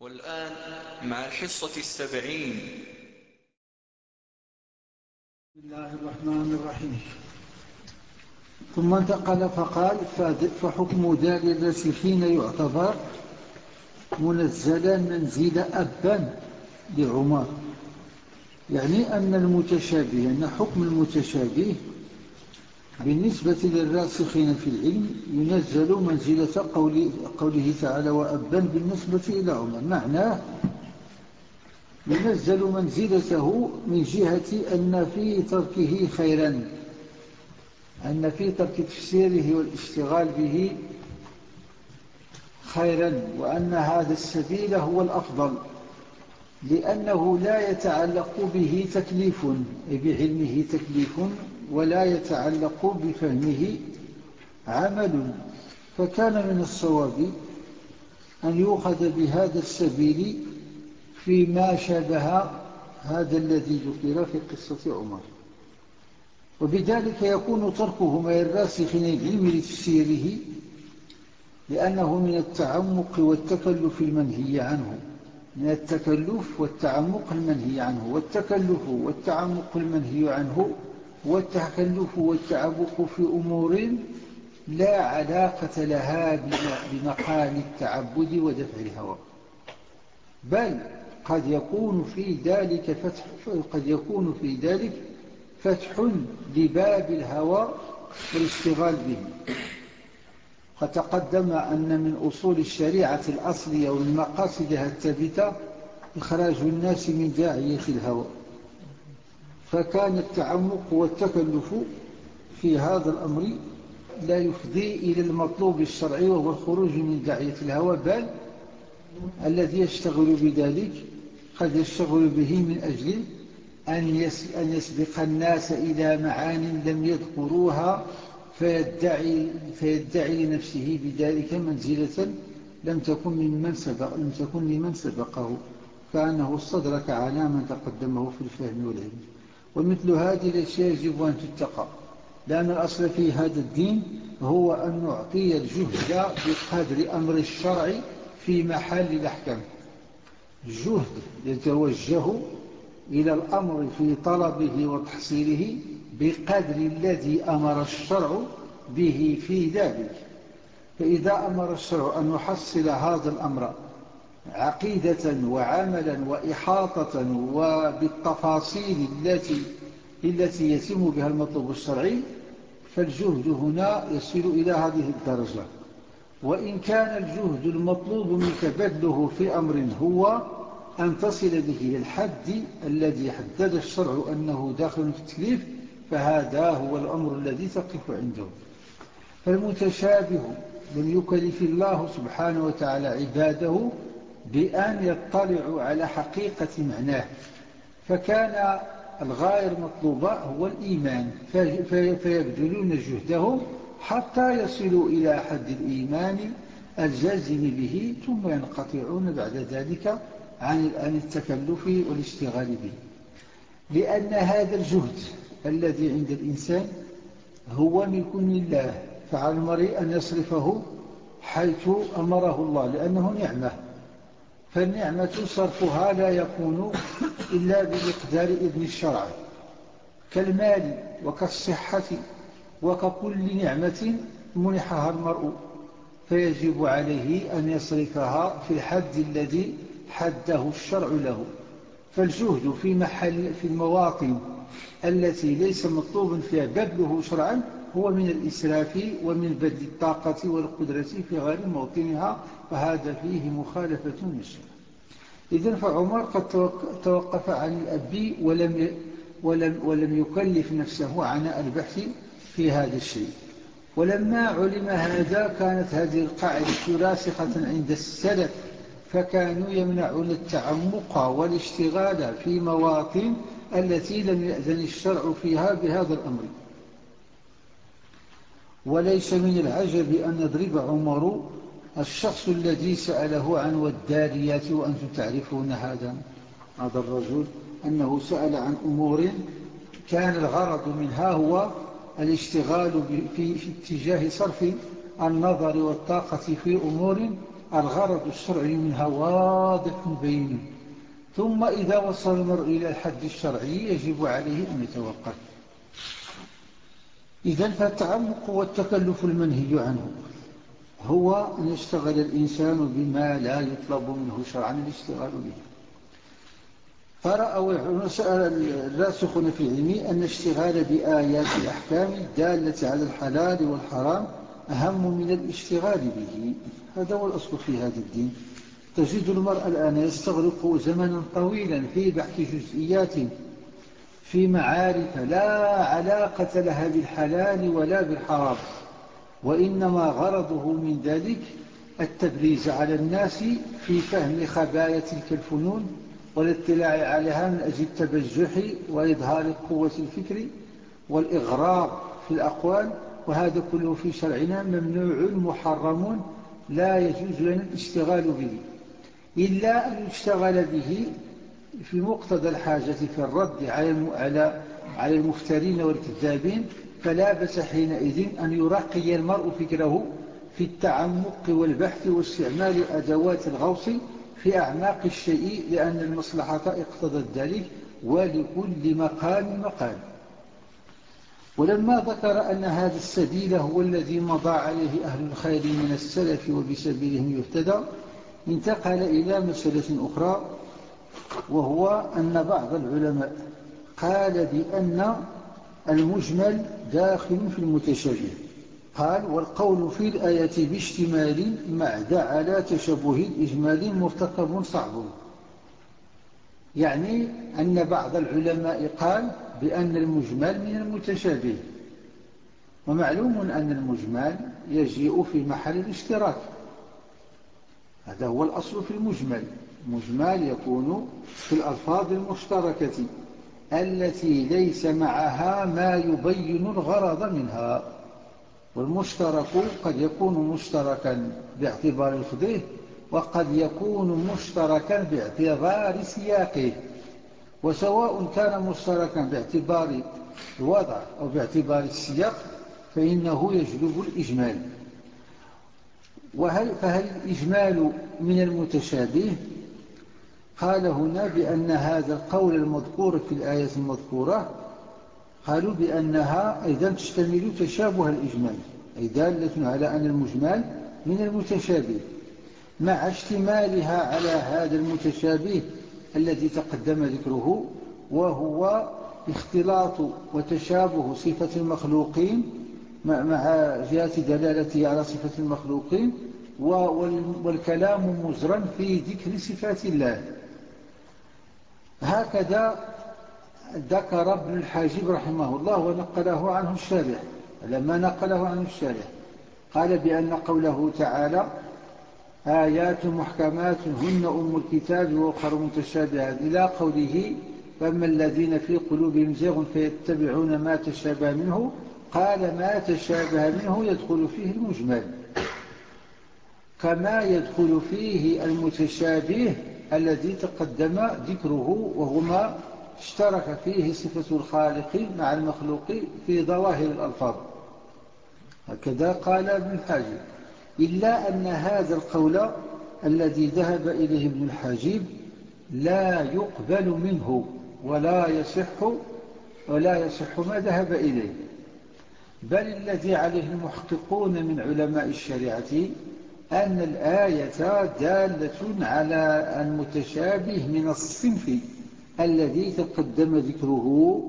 والآن مع الحصة السبعين. بسم الله الرحمن الرحيم. ثم انتقل فقال فحكم دار الراسخين يعتبر منزلا منزل أبا لعمر. يعني أن المتشابه أن حكم المتشابه بالنسبة للراسخين في العلم ينزل منزلة قوله تعالى وأبا بالنسبة إلى عمر. معناه ينزل منزلته من جهة أن في تركه خيرا أن في ترك تفسيره والاشتغال به خيرا وأن هذا السبيل هو الأفضل لأنه لا يتعلق به تكليف بعلمه تكليف. ولا يتعلق بفهمه عمل. فكان من الصواب أن يؤخذ بهذا السبيل فيما شابه هذا الذي ذكر في قصة عمر. وبذلك يكون تركه ما الراسخين العلم لتفسيره لأنه من التعمق والتكلف المنهي عنه. من التكلف والتعمق المنهي عنه والتكلف والتعمق المنهي عنه والتكلف والتعمق في أمور لا علاقة لها بمقام التعبد ودفع الهوى. بل قد يكون في ذلك فتح قد يكون في ذلك فتح لباب الهوى والاشتغال به. قد تقدم أن من أصول الشريعة الأصلية ومن مقاصدها الثابتة إخراج الناس من داعية الهوى. فكان التعمق والتكلف في هذا الأمر لا يفضي إلى المطلوب الشرعي وهو الخروج من داعية الهوى بل الذي يشتغل بذلك قد يشتغل به من أجل أن يسبق الناس إلى معان لم يذكروها فيدعي, فيدعي لنفسه بذلك منزلة لم تكن ممن سبق لم تكن لمن سبقه. كأنه استدرك على من تقدمه في الفهم والعلم. ومثل هذه الأشياء يجب أن تتقى لأن الأصل في هذا الدين هو أن نعطي الجهد بقدر أمر الشرع في محل الأحكام. الجهد يتوجه إلى الأمر في طلبه وتحصيله بقدر الذي أمر الشرع به في ذلك. فإذا أمر الشرع أن نحصل هذا الأمر عقيدة وعملا وإحاطة وبالتفاصيل التي التي يتم بها المطلوب الشرعي فالجهد هنا يصل إلى هذه الدرجة. وإن كان الجهد المطلوب منك بذله في أمر هو أن تصل به للحد الذي حدد الشرع أنه داخل في التكليف فهذا هو الأمر الذي تقف عنده. فالمتشابه لم يكلف الله سبحانه وتعالى عباده بأن يطلعوا على حقيقة معناه. فكان الغاية المطلوبة هو الإيمان. فيبذلون جهدهم حتى يصلوا إلى حد الإيمان الجازم به ثم ينقطعون بعد ذلك عن التكلف والاشتغال به. لأن هذا الجهد الذي عند الإنسان هو ملك لله فعلى المرء أن يصرفه حيث أمره الله لأنه نعمة. فالنعمة صرفها لا يكون إلا بمقدار إذن الشرع كالمال وكالصحة وككل نعمة منحها المرء فيجب عليه أن يصرفها في الحد الذي حده الشرع له. فالجهد في محل في المواطن التي ليس مطلوب فيها بذله شرعا هو من الإسراف ومن بذل الطاقة والقدرة في غير موطنها فهذا فيه مخالفة للشرع إذن فعمر قد توقف عن الأب ولم, ولم, ولم يكلف نفسه عن البحث في هذا الشيء. ولما علم هذا كانت هذه القاعدة راسخة عند السلف فكانوا يمنعون التعمق والاشتغال في مواطن التي لم يأذن الشرع فيها بهذا الأمر. وليس من العجب أن يضرب عمر الشخص الذي سأله عن والداريات وأنتم تعرفون هذا هذا الرجل أنه سأل عن أمور كان الغرض منها هو الاشتغال في, اتجاه صرف النظر والطاقة في أمور الغرض الشرعي منها واضح بين. ثم إذا وصل المرء إلى الحد الشرعي يجب عليه أن يتوقف. إذا فالتعمق والتكلف المنهي عنه. هو أن يشتغل الإنسان بما لا يطلب منه شرعا الاشتغال به. فرأوا الراسخون في علمي أن الاشتغال بآيات الأحكام الدالة على الحلال والحرام أهم من الاشتغال به. هذا هو الأصل في هذا الدين. تجد المرء الآن يستغرق زمنا طويلا في بحث جزئيات في معارف لا علاقة لها بالحلال ولا بالحرام. وإنما غرضه من ذلك التبريز على الناس في فهم خبايا تلك الفنون والاطلاع عليها من أجل التبجح وإظهار قوة الفكر والإغرار في الأقوال وهذا كله في شرعنا ممنوع محرم لا يجوز لنا الاشتغال به. إلا أن يشتغل به في مقتضى الحاجة في الرد على على المفترين والكذابين فلا بس حينئذ أن يرقي المرء فكره في التعمق والبحث واستعمال أدوات الغوص في أعماق الشيء لأن المصلحة اقتضت ذلك ولكل مقام مقام ولما ذكر أن هذا السبيل هو الذي مضى عليه أهل الخير من السلف وبسبيلهم يهتدى انتقل إلى مسألة أخرى وهو أن بعض العلماء قال بأن المجمل داخل في المتشابه. قال والقول في الآية باشتمال معد على تشبه الإجمال مرتكب صعب. يعني أن بعض العلماء قال بأن المجمل من المتشابه. ومعلوم أن المجمل يجيء في محل الاشتراك. هذا هو الأصل في المجمل. مجمل يكون في الألفاظ المشتركة. التي ليس معها ما يبين الغرض منها. والمشترك قد يكون مشتركا باعتبار الفضيه وقد يكون مشتركا باعتبار سياقه. وسواء كان مشتركا باعتبار الوضع أو باعتبار السياق فإنه يجلب الإجمال. وهل فهل الإجمال من المتشابه؟ قال هنا بأن هذا القول المذكور في الآية المذكورة قالوا بأنها أيضا تشتمل تشابه الإجمال أي دالة على أن المجمل من المتشابه. مع اشتمالها على هذا المتشابه الذي تقدم ذكره وهو اختلاط وتشابه صفة المخلوقين مع جهة دلالته على صفة المخلوقين والكلام مزرا في ذكر صفات الله. هكذا ذكر ابن الحاجب رحمه الله ونقله عنه الشارع لما نقله عنه الشارع قال بأن قوله تعالى آيات محكمات هن أم الكتاب وأخر متشابهات. إلى قوله فأما الذين في قلوبهم زيغ فيتبعون ما تشابه منه قال ما تشابه منه يدخل فيه المجمل. كما يدخل فيه المتشابه الذي تقدم ذكره وهو ما اشترك فيه صفة الخالق مع المخلوق في ظواهر الألفاظ. هكذا قال ابن الحاجب إلا أن هذا القول الذي ذهب إليه ابن الحاجب لا يقبل منه ولا يصح ولا يصح ما ذهب إليه. بل الذي عليه المحققون من علماء الشريعة أن الآية دالة على المتشابه من الصنف الذي تقدم ذكره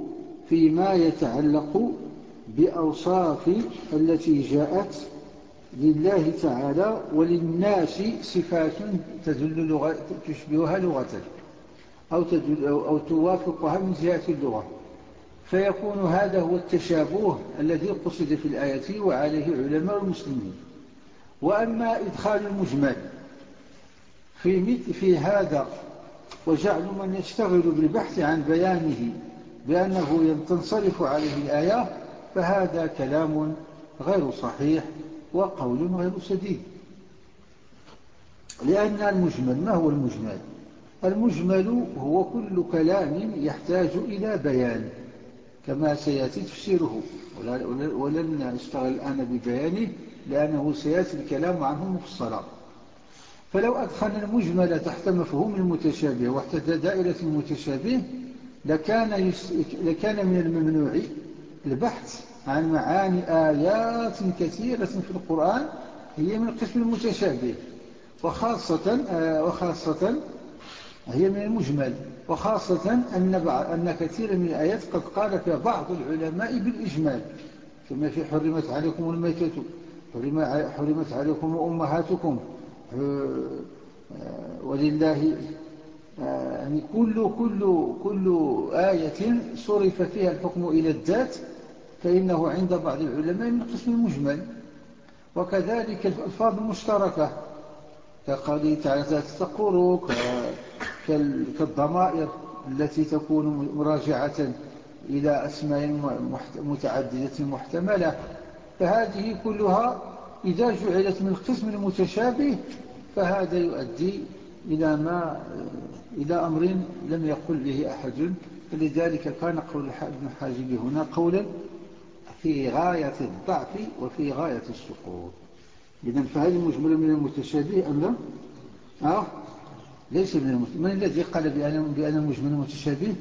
فيما يتعلق بأوصاف التي جاءت لله تعالى وللناس صفات تدل لغة تشبهها لغة أو, تدل أو توافقها من جهة اللغة. فيكون هذا هو التشابه الذي قصد في الآية وعليه علماء المسلمين. وأما إدخال المجمل في في هذا وجعل من يشتغل بالبحث عن بيانه بأنه تنصرف عليه الآية فهذا كلام غير صحيح وقول غير سديد لأن المجمل ما هو المجمل؟ المجمل هو كل كلام يحتاج إلى بيان كما سيأتي تفسيره. ولن نشتغل الآن ببيانه. لأنه سيأتي الكلام عنه مفصلا فلو أدخلنا المجمل تحت مفهوم المتشابه وتحت دائرة المتشابه لكان, لكان من الممنوع البحث عن معاني آيات كثيرة في القرآن هي من القسم المتشابه وخاصة, آه، وخاصة هي من المجمل وخاصة أن, أن كثير من الآيات قد قال بعض العلماء بالإجمال كما في حرمت عليكم الميتة. حرمت عليكم أمهاتكم آه، ولله آه، يعني كل, كل, كل آية صرف فيها الحكم إلى الذات فإنه عند بعض العلماء من قسم المجمل وكذلك الألفاظ المشتركة. كقوله تعالى تقول كالضمائر التي تكون مراجعة إلى أسماء متعددة محتملة. فهذه كلها إذا جعلت من القسم المتشابه فهذا يؤدي إلى, ما إلى أمر لم يقل به أحد فلذلك كان قول ابن حاجب هنا قولا في غاية الضعف وفي غاية السقوط إذن فهل مجمل من المتشابه أم لا؟ أه؟ ليس من المتشابه من الذي قال بأن, بأن المجمل متشابه؟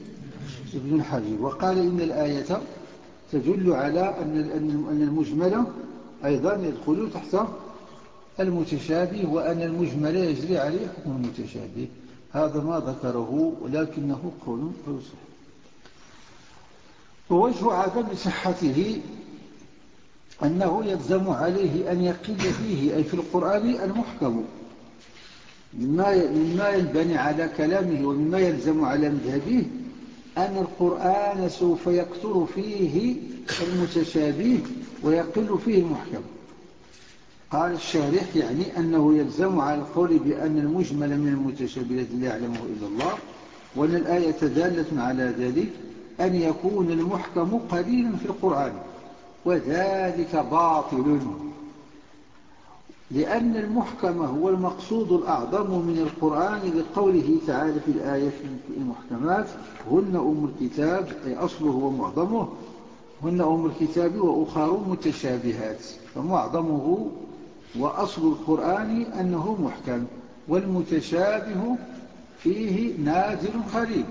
ابن الحاجب وقال إن الآية تدل على أن المجمل أيضا يدخل تحت المتشابه وأن المجمل يجري عليه حكم المتشابه. هذا ما ذكره ولكنه قول فيصح ووجه عدم صحته أنه يلزم عليه أن يقل فيه أي في القرآن المحكم مما ينبني على كلامه ومما يلزم على مذهبه أن القرآن سوف يكثر فيه المتشابه ويقل فيه المحكم. قال الشارح يعني أنه يلزم على القول بأن المجمل من المتشابه الذي لا يعلمه إلا الله وأن الآية دالة على ذلك أن يكون المحكم قليلا في القرآن وذلك باطل. لأن المحكم هو المقصود الأعظم من القرآن لقوله تعالى في الآية المحكمات هن أم الكتاب أي أصله ومعظمه. هن أم الكتاب وأخر متشابهات فمعظمه وأصل القرآن أنه محكم والمتشابه فيه نازل خريب.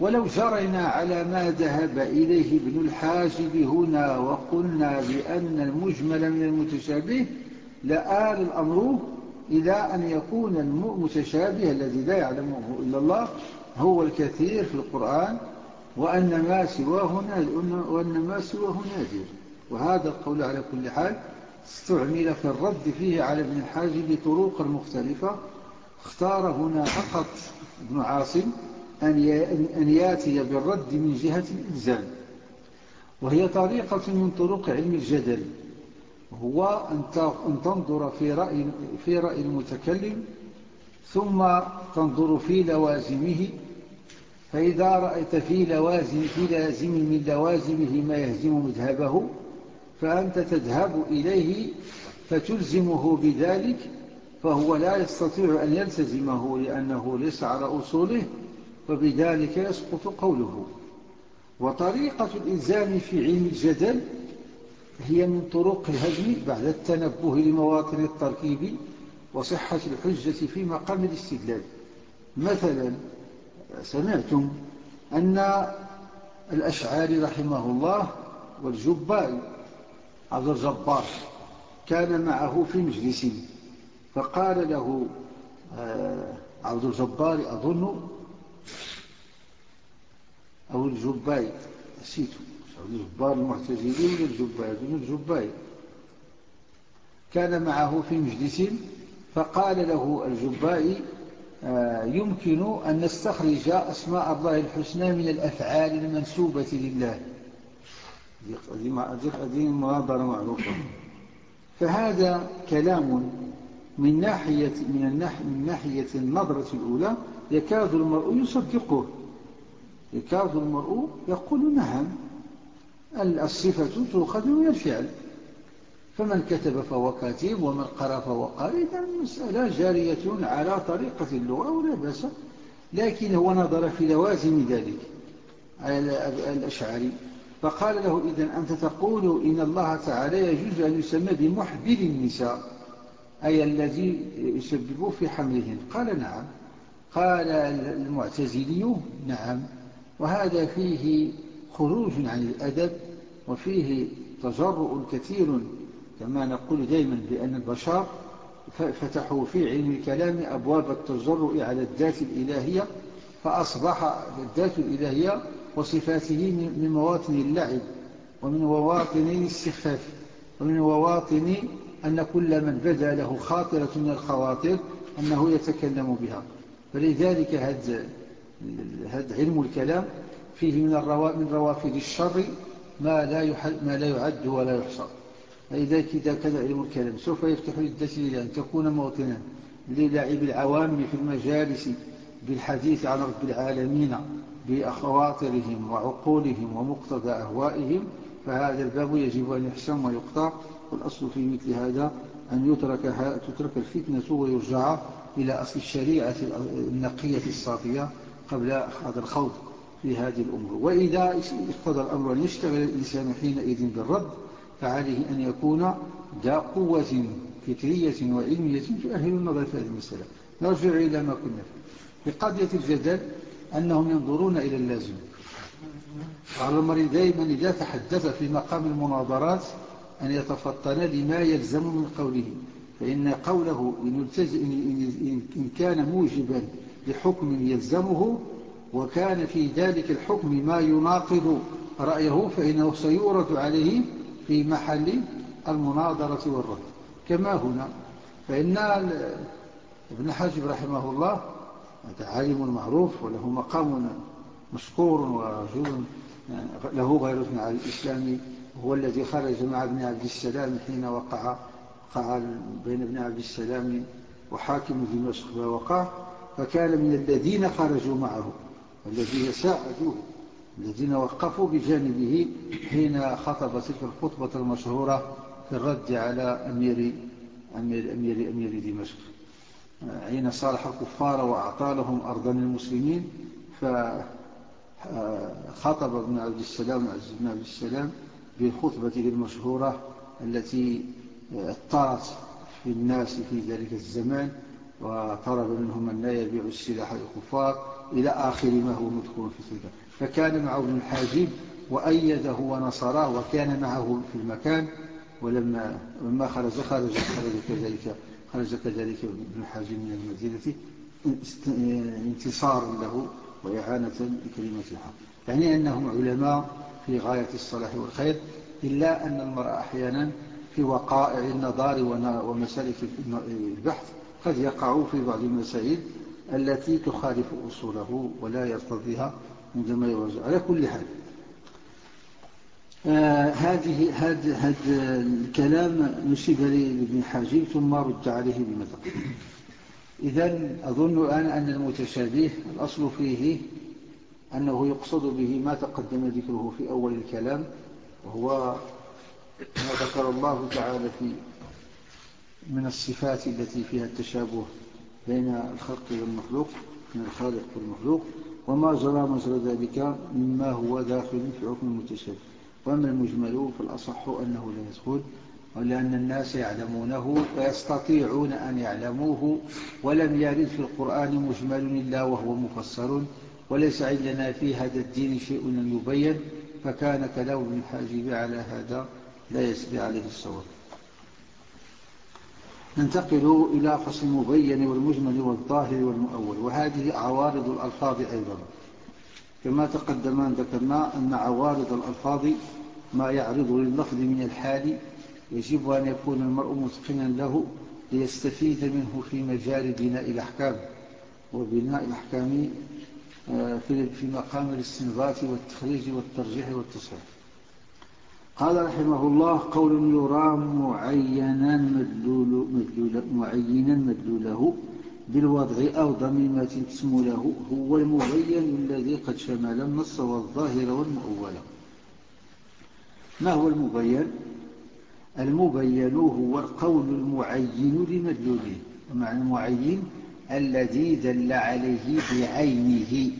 ولو جرينا على ما ذهب إليه ابن الحاجب هنا وقلنا بأن المجمل من المتشابه لآل الأمر إلى أن يكون المتشابه الذي لا يعلمه إلا الله هو الكثير في القرآن وأن ما سواه وأن ما سواه نادر. وهذا القول على كل حال استعمل في الرد فيه على ابن الحاجب طرق مختلفة. اختار هنا فقط ابن عاصم أن يأتي بالرد من جهة الإلزام وهي طريقة من طرق علم الجدل. هو أن تنظر في رأي, في رأي المتكلم ثم تنظر في لوازمه. فإذا رأيت في لوازم, في لازم من لوازمه ما يهزم مذهبه فأنت تذهب إليه فتلزمه بذلك فهو لا يستطيع أن يلتزمه لأنه ليس على أصوله وبذلك يسقط قوله. وطريقة الإلزام في علم الجدل هي من طرق الهزم بعد التنبه لمواطن التركيب وصحة الحجة في مقام الاستدلال. مثلا سمعتم أن الأشعار رحمه الله والجبال عبد الجبار كان معه في مجلس فقال له آه، عبد الجبار أظن أو الجباي نسيته الجبار المعتزلي ولا الجباي أظن الجباي كان معه في مجلس فقال له الجبائي آه، يمكن أن نستخرج أسماء الله الحسنى من الأفعال المنسوبة لله. هذه مناظرة معروفة. فهذا كلام من ناحية, من, من ناحية النظرة الأولى يكاد المرء يصدقه يكاد المرء يقول نعم. الصفة تؤخذ من الفعل. فمن كتب فهو كاتب ومن قرأ فهو قارئ. المسألة جارية على طريقة اللغة ولا بأس لكن هو نظر في لوازم ذلك. الأشعري. فقال له إذا أنت تقول إن الله تعالى يجوز أن يسمى بمحبل النساء أي الذي يسبب في حملهن. قال نعم. قال المعتزلي نعم. وهذا فيه خروج عن الأدب وفيه تجرؤ كثير كما نقول دائما بأن البشر فتحوا في علم الكلام أبواب التجرؤ على الذات الإلهية فأصبح الذات الإلهية وصفاته من مواطن اللعب ومن مواطن الاستخفاف ومن مواطن أن كل من بدا له خاطرة من الخواطر أنه يتكلم بها. فلذلك هذا علم الكلام فيه من, من روافد الشر ما لا, ما لا يعد ولا يحصى. فإذا كذا كذا علم الكلام سوف يفتح للدسل أن تكون موطنا للعب العوام في المجالس بالحديث عن رب العالمين بأخواطرهم وعقولهم ومقتضى أهوائهم فهذا الباب يجب أن يحسن ويقطع. والأصل في مثل هذا أن يترك, تترك الفتنة ويرجع إلى أصل الشريعة النقية الصافية قبل هذا الخوض. في هذه الأمور. وإذا اقتضى الأمر أن يشتغل الإنسان حينئذ بالرد فعليه أن يكون ذا قوة فكرية وعلمية تؤهل النظر في هذه المسألة. نرجع إلى ما كنا فيه في قضية الجدل أنهم ينظرون إلى اللازم. وعلى المرء دائما إذا تحدث في مقام المناظرات أن يتفطن لما يلزم من قوله فإن قوله إن, إن كان موجبا لحكم يلزمه وكان في ذلك الحكم ما يناقض رأيه فإنه سيورد عليه في محل المناظرة والرد. كما هنا فإن ابن حاجب رحمه الله عالم معروف وله مقام مشكور ورجل له غير على الإسلام هو الذي خرج مع ابن عبد السلام حين وقع وقع بين ابن عبد السلام وحاكم دمشق فوقع فكان من الذين خرجوا معه. الذين ساعدوه الذين وقفوا بجانبه حين خطب تلك الخطبة المشهورة في الرد على أمير, أمير, أمير, أمير دمشق. حين صالح الكفار وأعطى لهم أرضا للمسلمين فخطب ابن عبد السلام عز بن عبد السلام بالخطبة المشهورة التي اضطرت في الناس في ذلك الزمان وطلب منهم أن لا يبيعوا السلاح للكفار إلى آخر ما هو مذكور في تلك فكان معه ابن الحاجب وأيده ونصره وكان معه في المكان ولما لما خرج خرج خرج كذلك خرج كذلك ابن الحاجب من المدينة انتصارا له وإعانة لكلمة الحق. يعني أنهم علماء في غاية الصلاح والخير إلا أن المرأة أحيانا في وقائع النظار ومسالك البحث قد يقع في بعض المسائل التي تخالف أصوله ولا يرتضيها عندما يوزع على كل حال آه هذه هذا هذا الكلام نسب لابن حاجب ثم رد عليه بمثل إذا أظن الآن أن المتشابه الأصل فيه أنه يقصد به ما تقدم ذكره في أول الكلام وهو ما ذكر الله تعالى في من الصفات التي فيها التشابه بين الخلق والمخلوق من الخالق والمخلوق وما جرى مجرى ذلك مما هو داخل في حكم المتشابه وأما المجمل فالأصح أنه لا يدخل ولأن الناس يعلمونه ويستطيعون أن يعلموه ولم يرد في القرآن مجمل إلا وهو مفسر وليس عندنا في هذا الدين شيء يبين فكان كلام ابن حاجب على هذا لا يسري عليه الصواب. ننتقل إلى فصل المبين والمجمل والظاهر والمؤول وهذه عوارض الألفاظ أيضا. كما تقدم ذكرنا أن عوارض الألفاظ ما يعرض لللفظ من الحال يجب أن يكون المرء متقنا له ليستفيد منه في مجال بناء الأحكام. وبناء الأحكام آه، في مقام الاستنباط والتخريج والترجيح والتصحيح. قال رحمه الله قول يرام معينا مدلول مدلول معينا مدلوله بالوضع أو ضميمة اسم له هو المبين الذي قد شمل النص والظاهر والمؤول. ما هو المبين؟ المبين هو القول المعين لمدلوله. ومعنى المعين الذي دل عليه بعينه.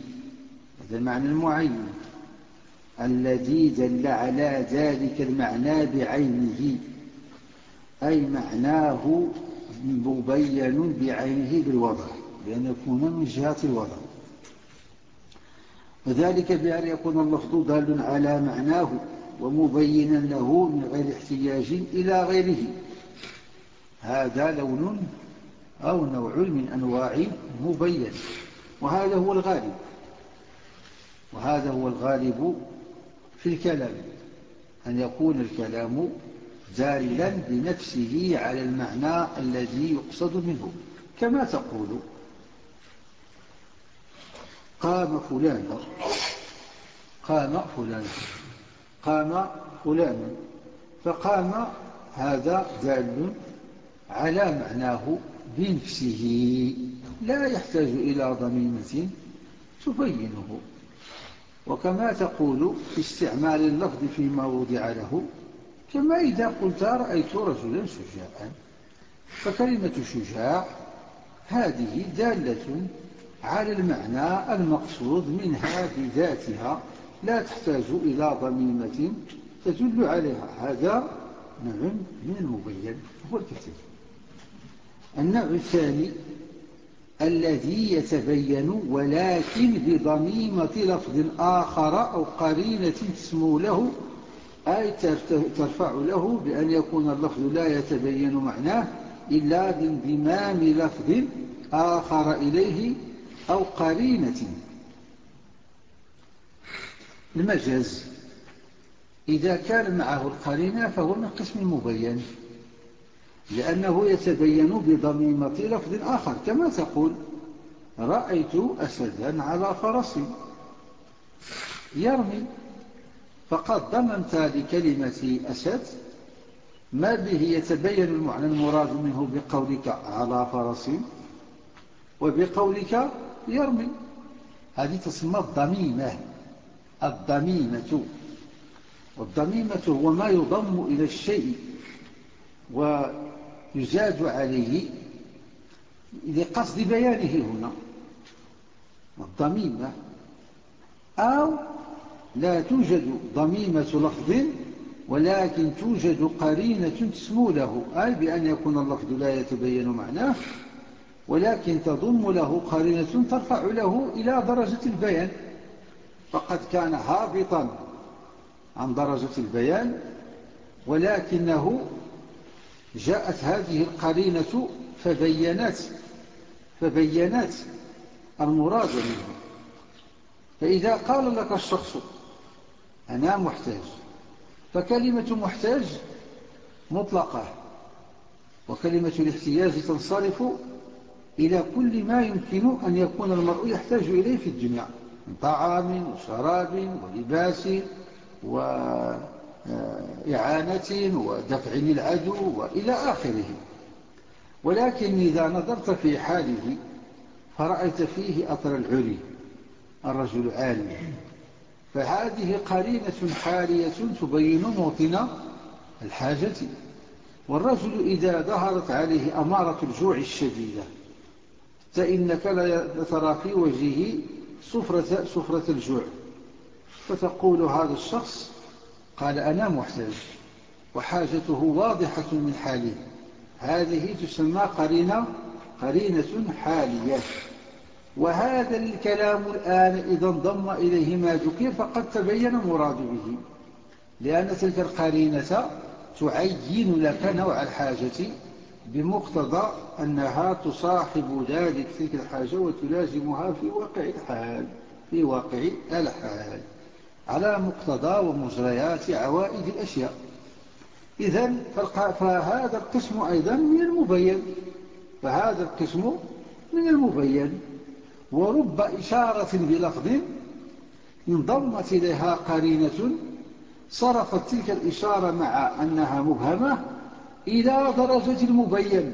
هذا معنى المعين. الذي دل على ذلك المعنى بعينه. أي معناه مبين بعينه بالوضع بأن يكون من جهة الوضع. وذلك بأن يكون اللفظ دال على معناه ومبينا له من غير احتياج إلى غيره. هذا لون أو نوع من أنواع مبين وهذا هو الغالب. وهذا هو الغالب في الكلام أن يكون الكلام دالا بنفسه على المعنى الذي يقصد منه كما تقول قام فلان قام فلان قام فلان فقام هذا دال على معناه بنفسه لا يحتاج إلى ضميمة تبينه. وكما تقول في استعمال اللفظ فيما وضع له كما إذا قلت رأيت رجلا شجاعا فكلمة شجاع هذه دالة على المعنى المقصود منها بذاتها لا تحتاج إلى ضميمة تدل عليها. هذا نوع من المبين هو الكثير النوع الثاني الذي يتبين ولكن بضميمة لفظ آخر أو قرينة تسمو له أي ترفع له بأن يكون اللفظ لا يتبين معناه إلا بانضمام لفظ آخر إليه أو قرينة. المجاز. إذا كان معه القرينة فهو من قسم المبين لأنه يتبين بضميمة لفظ آخر كما تقول رأيت أسدا على فرس يرمي. فقد ضمنت لكلمة أسد ما به يتبين المعنى المراد منه بقولك على فرس وبقولك يرمي. هذه تسمى الضميمة الضميمة. والضميمة هو ما يضم إلى الشيء ويزاد عليه لقصد بيانه هنا الضميمة أو لا توجد ضميمة لفظ ولكن توجد قرينة تسمو له أي بأن يكون اللفظ لا يتبين معناه ولكن تضم له قرينة ترفع له إلى درجة البيان. فقد كان هابطا عن درجة البيان ولكنه جاءت هذه القرينة فبينت فبينت المراد منه فإذا قال لك الشخص أنا محتاج فكلمة محتاج مطلقة وكلمة الاحتياج تنصرف إلى كل ما يمكن أن يكون المرء يحتاج إليه في الدنيا من طعام وشراب ولباس وإعانة ودفع للعدو وإلى آخره. ولكن إذا نظرت في حاله فرأيت فيه أثر العري الرجل عالي فهذه قرينة حالية تبين موطن الحاجة. والرجل إذا ظهرت عليه أمارة الجوع الشديدة. فإنك لا ترى في وجهه سفرة, سفرة الجوع. فتقول هذا الشخص قال أنا محتاج وحاجته واضحة من حاله هذه تسمى قرينة قرينة حالية. وهذا الكلام الآن إذا انضم إليه ما ذكر فقد تبين مراد به. لأن تلك القرينة تعين لك نوع الحاجة بمقتضى أنها تصاحب ذلك تلك الحاجة وتلازمها في واقع الحال في واقع الحال. على مقتضى ومجريات عوائد الأشياء. إذن فهذا القسم أيضا من المبين. فهذا القسم من المبين. ورب إشارة بلفظ انضمت إليها قرينة صرفت تلك الإشارة مع أنها مبهمة إلى درجة المبين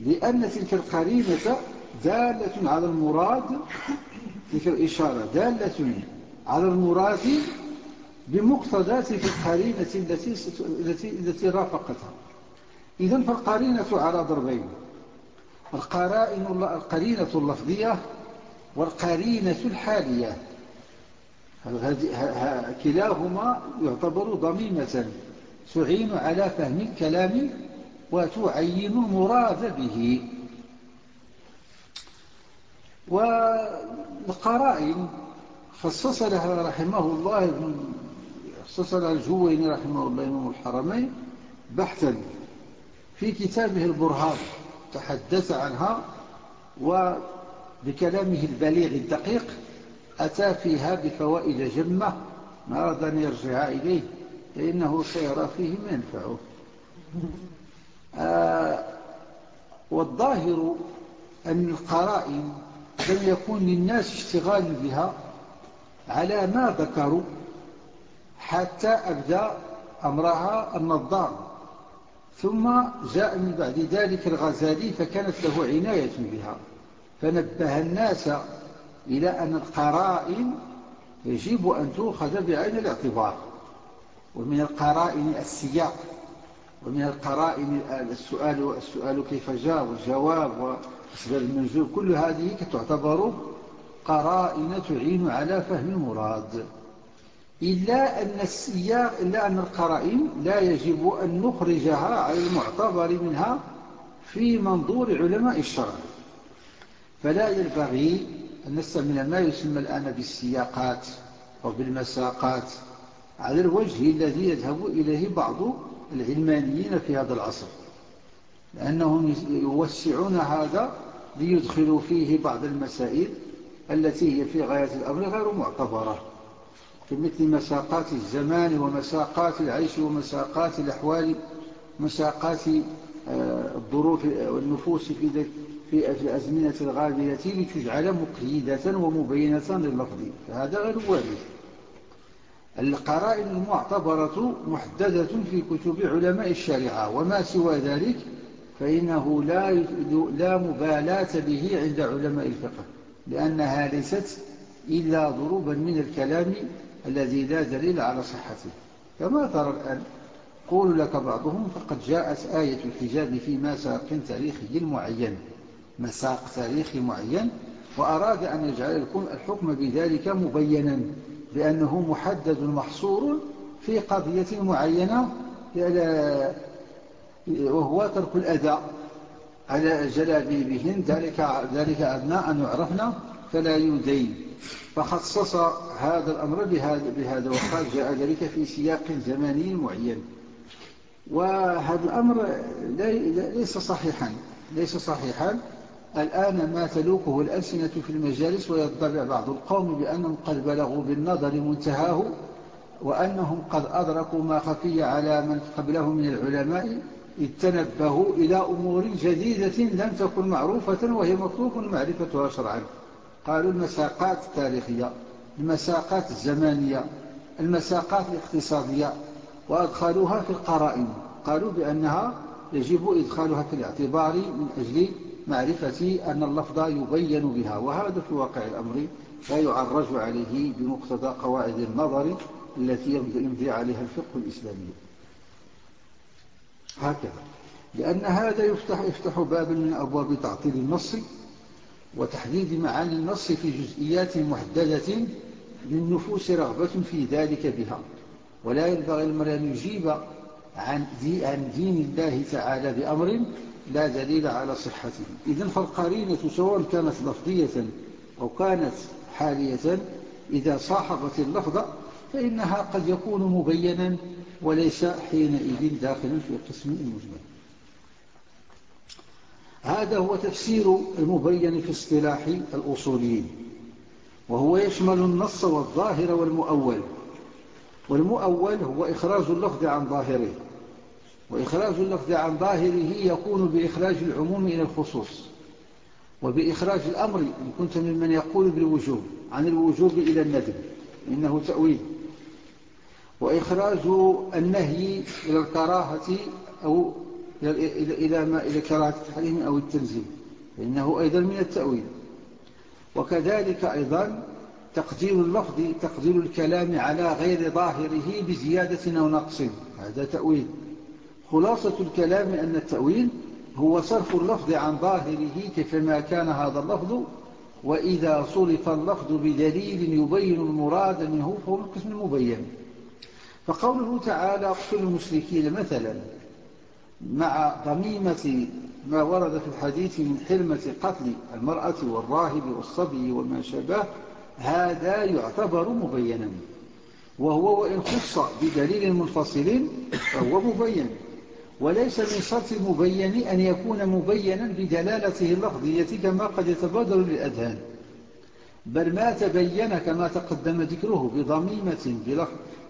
لأن تلك القرينة دالة على المراد تلك الإشارة دالة على المراد بمقتضى تلك القرينة التي, التي, التي رافقتها. إذا فالقرينة على ضربين. القرائن القرينة اللفظية والقرينة الحالية. كلاهما يعتبر ضميمة تعين على فهم الكلام وتعين المراد به. والقرائن خصص لها رحمه الله خصص لها الجويني رحمه الله إمام الحرمين بحثا في كتابه البرهان تحدث عنها وبكلامه البليغ الدقيق أتى فيها بفوائد جمة ما أراد أن يرجع إليه فإنه سيرى فيه ما ينفعه. آه والظاهر أن القرائن لم يكون للناس اشتغال بها على ما ذكروا حتى أبدى أمرها النظام. ثم جاء من بعد ذلك الغزالي فكانت له عناية بها. فنبه الناس إلى أن القرائن يجب أن تؤخذ بعين الاعتبار ومن القرائن السياق ومن القرائن السؤال, السؤال كيف جاء والجواب وأسباب النزول كل هذه تعتبر قرائن تعين على فهم المراد. إلا أن السياق إلا أن القرائن لا يجب أن نخرجها على المعتبر منها في منظور علماء الشرع. فلا ينبغي أن نستعمل ما يسمى الآن بالسياقات أو بالمساقات على الوجه الذي يذهب إليه بعض العلمانيين في هذا العصر. لأنهم يوسعون هذا ليدخلوا فيه بعض المسائل التي هي في غاية الأمر غير معتبرة كمثل مساقات الزمان ومساقات العيش ومساقات الأحوال مساقات آه، الظروف والنفوس في في الأزمنة الغابرة لتجعل مقيدة ومبينة لللفظ فهذا غير وارد. القرائن المعتبرة محددة في كتب علماء الشريعة وما سوى ذلك فإنه لا, لا مبالاة به عند علماء الفقه. لأنها ليست إلا ضروبا من الكلام الذي لا دليل على صحته. كما ترى الآن قول لك بعضهم فقد جاءت آية الحجاب في مساق تاريخي معين. مساق تاريخي معين وأراد أن يجعل الحكم بذلك مبينا بأنه محدد محصور في قضية معينة وهو ترك الأداء. على جلابيبهن ذلك, ذلك أدنى أن يعرفنا فلا يدين فخصص هذا الأمر بهذا, بهذا وقال جاء ذلك في سياق زماني معين. وهذا الأمر ليس صحيحا. ليس صحيحا. الآن ما تلوكه الألسنة في المجالس ويطبع بعض القوم بأنهم قد بلغوا بالنظر منتهاه وأنهم قد أدركوا ما خفي على من قبله من العلماء تنبهوا إلى أمور جديدة لم تكن معروفة وهي مطلوب معرفتها شرعا. قالوا المساقات التاريخية المساقات الزمانية المساقات الاقتصادية وأدخلوها في القرائن. قالوا بأنها يجب إدخالها في الاعتبار من أجل معرفة أن اللفظ يبين بها وهذا في واقع الأمر لا يعرج عليه بمقتضى قواعد النظر التي يمضي عليها الفقه الإسلامي. هكذا. لأن هذا يفتح, يفتح بابا من أبواب تعطيل النص وتحديد معاني النص في جزئيات محددة للنفوس رغبة في ذلك بها. ولا ينبغي المرء أن يجيب عن دين الله تعالى بأمر لا دليل على صحته. إذن فالقرينة سواء كانت لفظية أو كانت حالية إذا صاحبت اللفظ فإنها قد يكون مبينا وليس حينئذ داخلا في قسم المجمل. هذا هو تفسير المبين في اصطلاح الأصوليين وهو يشمل النص والظاهر والمؤول. والمؤول هو إخراج اللفظ عن ظاهره وإخراج اللفظ عن ظاهره يكون بإخراج العموم إلى الخصوص وبإخراج الأمر إن كنت ممن يقول بالوجوب عن الوجوب إلى الندب إنه تأويل. وإخراج النهي إلى الكراهة أو إلى ما إلى كراهة التحريم أو التنزيل فإنه أيضا من التأويل. وكذلك أيضا تقدير اللفظ تقدير الكلام على غير ظاهره بزيادة أو نقص. هذا تأويل. خلاصة الكلام أن التأويل هو صرف اللفظ عن ظاهره كيفما كان هذا اللفظ وإذا صرف اللفظ بدليل يبين المراد منه فهو من قسم المبين فقوله تعالى اقتل المشركين مثلا مع ضميمة ما ورد في الحديث من حلمة قتل المرأة والراهب والصبي وما شابه هذا يعتبر مبينا. وهو وإن خص بدليل منفصل فهو مبين. وليس من شرط المبين أن يكون مبينا بدلالته اللفظية كما قد يتبادر للأذهان. بل ما تبين كما تقدم ذكره بضميمة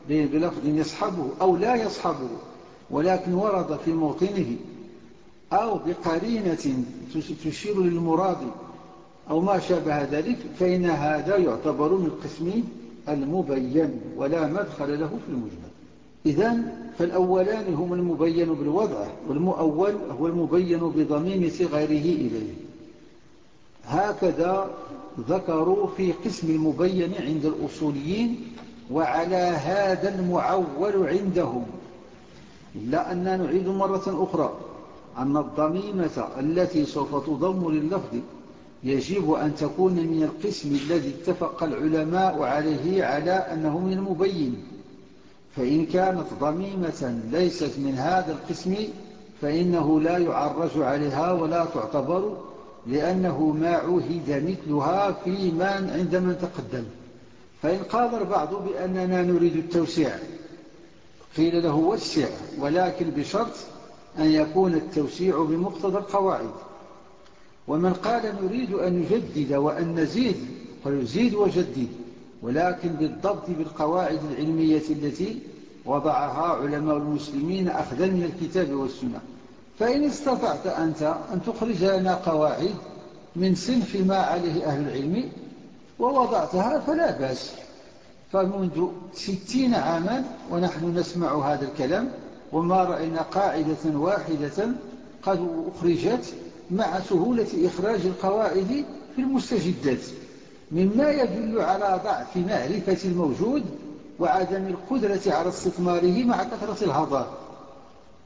بلفظ يصحبه أو لا يصحبه ولكن ورد في موطنه أو بقرينة تشير للمراد أو ما شابه ذلك فإن هذا يعتبر من قسم المبين ولا مدخل له في المجمل. إذن فالأولان هم المبين بالوضع والمؤول هو المبين بضميمة غيره إليه. هكذا ذكروا في قسم المبين عند الأصوليين وعلى هذا المعول عندهم إلا أن نعيد مرة أخرى أن الضميمة التي سوف تضم لللفظ يجب أن تكون من القسم الذي اتفق العلماء عليه على أنه من المبين. فإن كانت ضميمة ليست من هذا القسم فإنه لا يعرج عليها ولا تعتبر لأنه ما عهد مثلها في من عند من تقدم. فإن قال البعض بأننا نريد التوسيع. قيل له وسع ولكن بشرط أن يكون التوسيع بمقتضى القواعد. ومن قال نريد أن نجدد وأن نزيد قالوا زيد وجدد ولكن بالضبط بالقواعد العلمية التي وضعها علماء المسلمين أخذا من الكتاب والسنة. فإن استطعت أنت أن تخرج لنا قواعد من صنف ما عليه أهل العلم ووضعتها فلا بأس. فمنذ ستين عاما ونحن نسمع هذا الكلام وما رأينا قاعدة واحدة قد أخرجت مع سهولة إخراج القواعد في المستجدات. مما يدل على ضعف معرفة الموجود وعدم القدرة على استثماره مع كثرة الهضار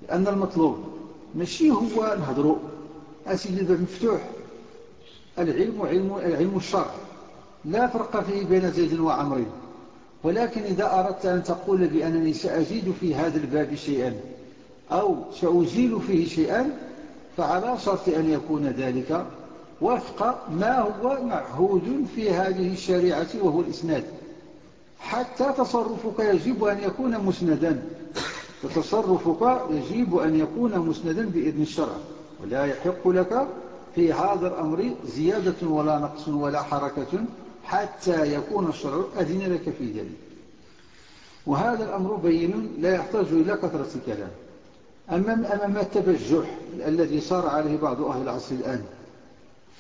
لأن المطلوب ماشي هو نهضروا أسيد الباب مفتوح العلم علم, العلم الشرع. لا فرق فيه بين زيد وعمرين ولكن إذا أردت أن تقول بأنني سأزيد في هذا الباب شيئا أو سأزيل فيه شيئا فعلى شرط أن يكون ذلك وفق ما هو معهود في هذه الشريعة وهو الإسناد. حتى تصرفك يجب أن يكون مسندا. فتصرفك يجب أن يكون مسندا بإذن الشرع. ولا يحق لك في هذا الأمر زيادة ولا نقص ولا حركة. حتى يكون الشرع أذن لك في ذلك. وهذا الأمر بين لا يحتاج إلى كثرة كلام أمام, أمام التبجح الذي صار عليه بعض أهل العصر الآن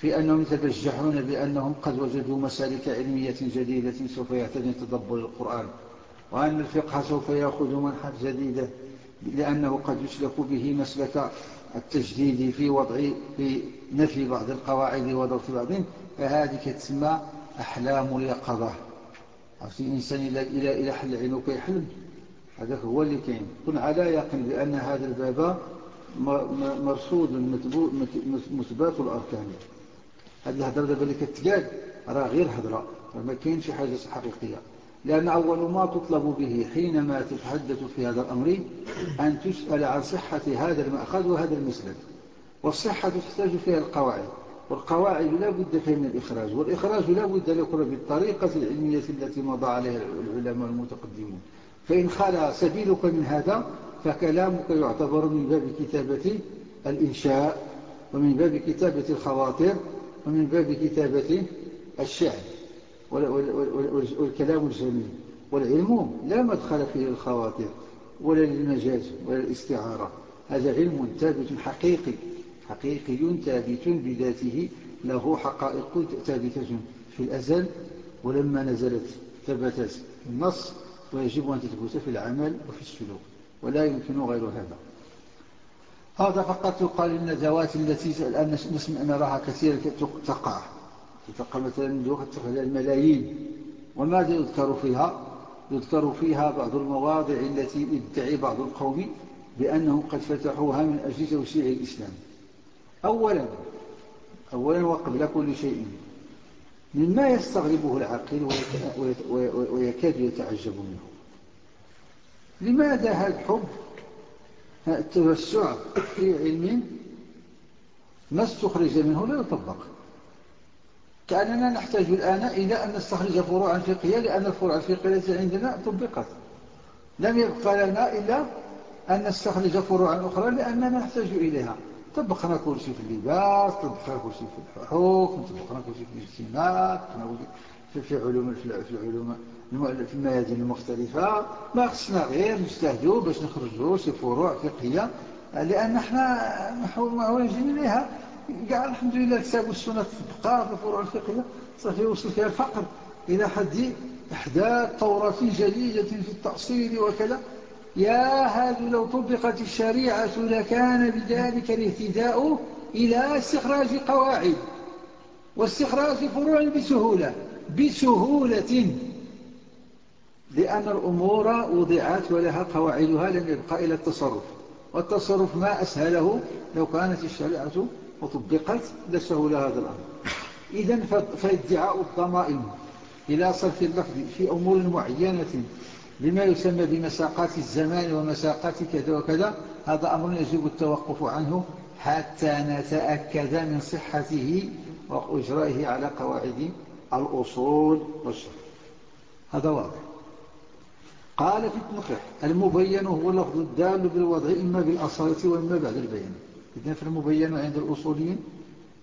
في أنهم يتبجحون بأنهم قد وجدوا مسالك علمية جديدة سوف يعتدن تدبر القرآن وأن الفقه سوف يأخذ منحة جديدة لأنه قد يسلك به مسلك التجديد في وضع في نفي بعض القواعد وضبط بعضهم فهذه تسمى أحلام اليقظة. عرفتي؟ الإنسان إلى, إلى, إلى حل عينه كيحلم هذا هو اللي كاين. كن على يقن بأن هذا الباب مرصود مثبات الأركان. هذه الهدرة دابا اللي كتقال راه غير هدرة ما كاين شي حاجة حقيقية. لأن أول ما تطلب به حينما تتحدث في هذا الأمر أن تسأل عن صحة هذا المأخذ وهذا المسلك والصحة تحتاج فيها القواعد. والقواعد لا بد فيها من الإخراج والإخراج لا بد أن يكون بالطريقة العلمية التي مضى عليها العلماء المتقدمون. فإن خلى سبيلك من هذا فكلامك يعتبر من باب كتابة الإنشاء ومن باب كتابة الخواطر ومن باب كتابة الشعر والكلام الجميل. والعلم لا مدخل فيه للخواطر ولا للمجاز ولا الاستعارة هذا علم ثابت حقيقي. حقيقي ثابت بذاته له حقائق ثابتة في الأزل ولما نزلت ثبتت النص ويجب أن تثبت في العمل وفي السلوك ولا يمكن غير هذا. هذا فقط يقال الندوات التي الآن نسمع نراها كثيرا تقع. تقع مثلا وقت الملايين. وماذا يذكر فيها؟ يذكر فيها بعض المواضع التي يدعي بعض القوم بأنهم قد فتحوها من أجل توسيع الإسلام. أولا أولا وقبل كل شيء مما يستغربه العقل ويكاد يتعجب منه. لماذا هذا الحب؟ التوسع في علم ما استخرج منه لا يطبق. كأننا نحتاج الآن إلى أن نستخرج فروعا فقهية لأن الفروع الفقهية التي عندنا طبقت. لم يبقى لنا إلا أن نستخرج فروعا أخرى لأننا نحتاج إليها. طبقنا كل شيء في اللباس طبقنا كل شيء في الحكم طبقنا كل شيء في الاجتماع في في علوم في العلوم في الميادين المختلفة. ما خصنا غير نجتهدوا باش نخرجوا شي فروع فقهية لأن إحنا محوجين إليها. قال الحمد لله الكتاب والسنة تبقى في الفروع الفقهية صافي وصل فيها الفقر. إلى حد إحداث طورات جديدة في التأصيل وكذا. يا هذا لو طبقت الشريعة لكان بذلك الاهتداء إلى استخراج قواعد واستخراج فروع بسهولة بسهولة. لأن الأمور وضعت ولها قواعدها لم يبقى إلى التصرف والتصرف ما أسهله لو كانت الشريعة وطبقت لسهل هذا الأمر. إذا فادعاء الضمائم إلى صرف اللفظ في أمور معينة بما يسمى بمساقات الزمان ومساقات كذا وكذا هذا أمر يجب التوقف عنه حتى نتأكد من صحته وإجرائه على قواعد الأصول والشرع. هذا واضح. قال في التنقيح المبين هو اللفظ الدال بالوضع إما بالأصالة وإما بعد البيان. إذن فالمبين عند الأصوليين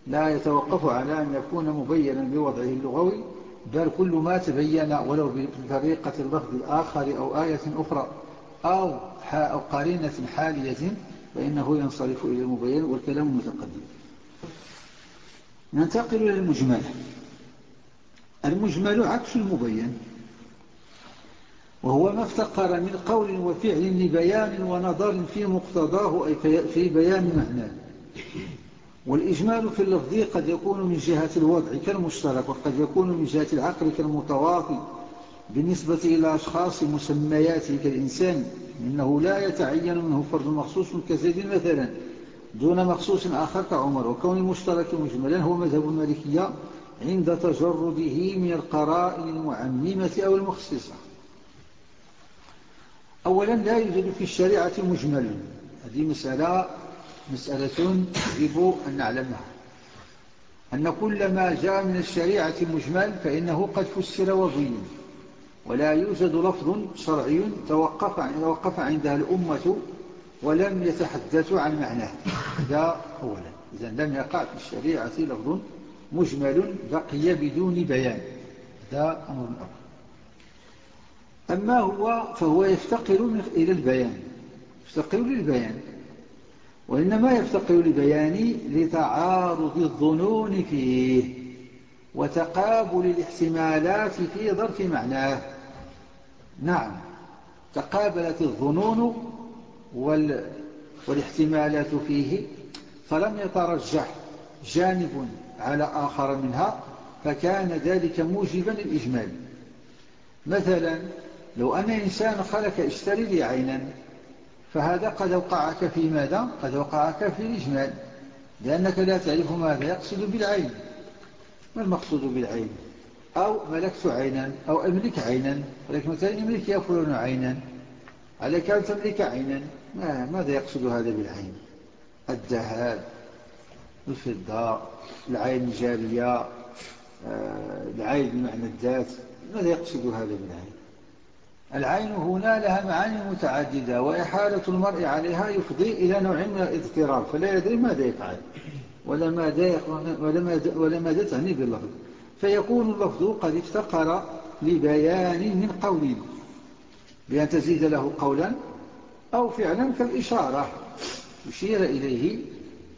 لا يتوقف على أن يكون مبينا بوضعه اللغوي بل كل ما تبين ولو بطريقة اللفظ الآخر أو آية أخرى أو, قرينة حالية فإنه ينصرف إلى المبين والكلام متقدم. ننتقل إلى المجمل. المجمل عكس المبين وهو ما افتقر من قول وفعل لبيان ونظر في مقتضاه أي في بيان معناه. والإجمال في اللفظ قد يكون من جهة الوضع كالمشترك وقد يكون من جهة العقل كالمتواطي بالنسبة إلى أشخاص مسمياته كالإنسان إنه لا يتعين منه فرد مخصوص كزيد مثلا دون مخصوص آخر كعمر. وكون المشترك مجملا هو مذهب المالكية عند تجرده من القرائن المعممة أو المخصصة. أولا لا يوجد في الشريعة مجمل. هذه مسألة مسألة يجب أن نعلمها. أن كل ما جاء من الشريعة مجمل فإنه قد فسر وبين. ولا يوجد لفظ شرعي توقف, عندها الأمة ولم يتحدثوا عن معناه. هذا أولا. إذا لم يقع في الشريعة لفظ مجمل بقي بدون بيان. هذا أمر أول أما هو فهو يفتقر إلى البيان. يفتقر للبيان. وإنما يفتقر لبيان لتعارض الظنون فيه وتقابل الاحتمالات في ظرف معناه. نعم تقابلت الظنون وال والاحتمالات فيه فلم يترجح جانب على آخر منها فكان ذلك موجبا للإجمال. مثلا لو أن إنسان خلك اشتري لي عينا فهذا قد وقعك في ماذا؟ قد وقعك في الإجمال لأنك لا تعرف ماذا يقصد بالعين. ما المقصود بالعين؟ أو ملكت عينا أو أملك عينا. ولكن مثلا يملك يا فلان عينا. عليك أن تملك عينا؟ ما ماذا يقصد هذا بالعين؟ الذهب الفضة العين الجارية آه، العين بمعنى الذات. ماذا يقصد هذا بالعين؟ العين هنا لها معاني متعددة وإحالة المرء عليها يفضي إلى نوع من الاضطراب فلا يدري ماذا يفعل ولا ماذا, ولا ماذا تعني باللفظ. فيكون اللفظ قد افتقر لبيان من قول بأن تزيد له قولا أو فعلا كالإشارة يشير إليه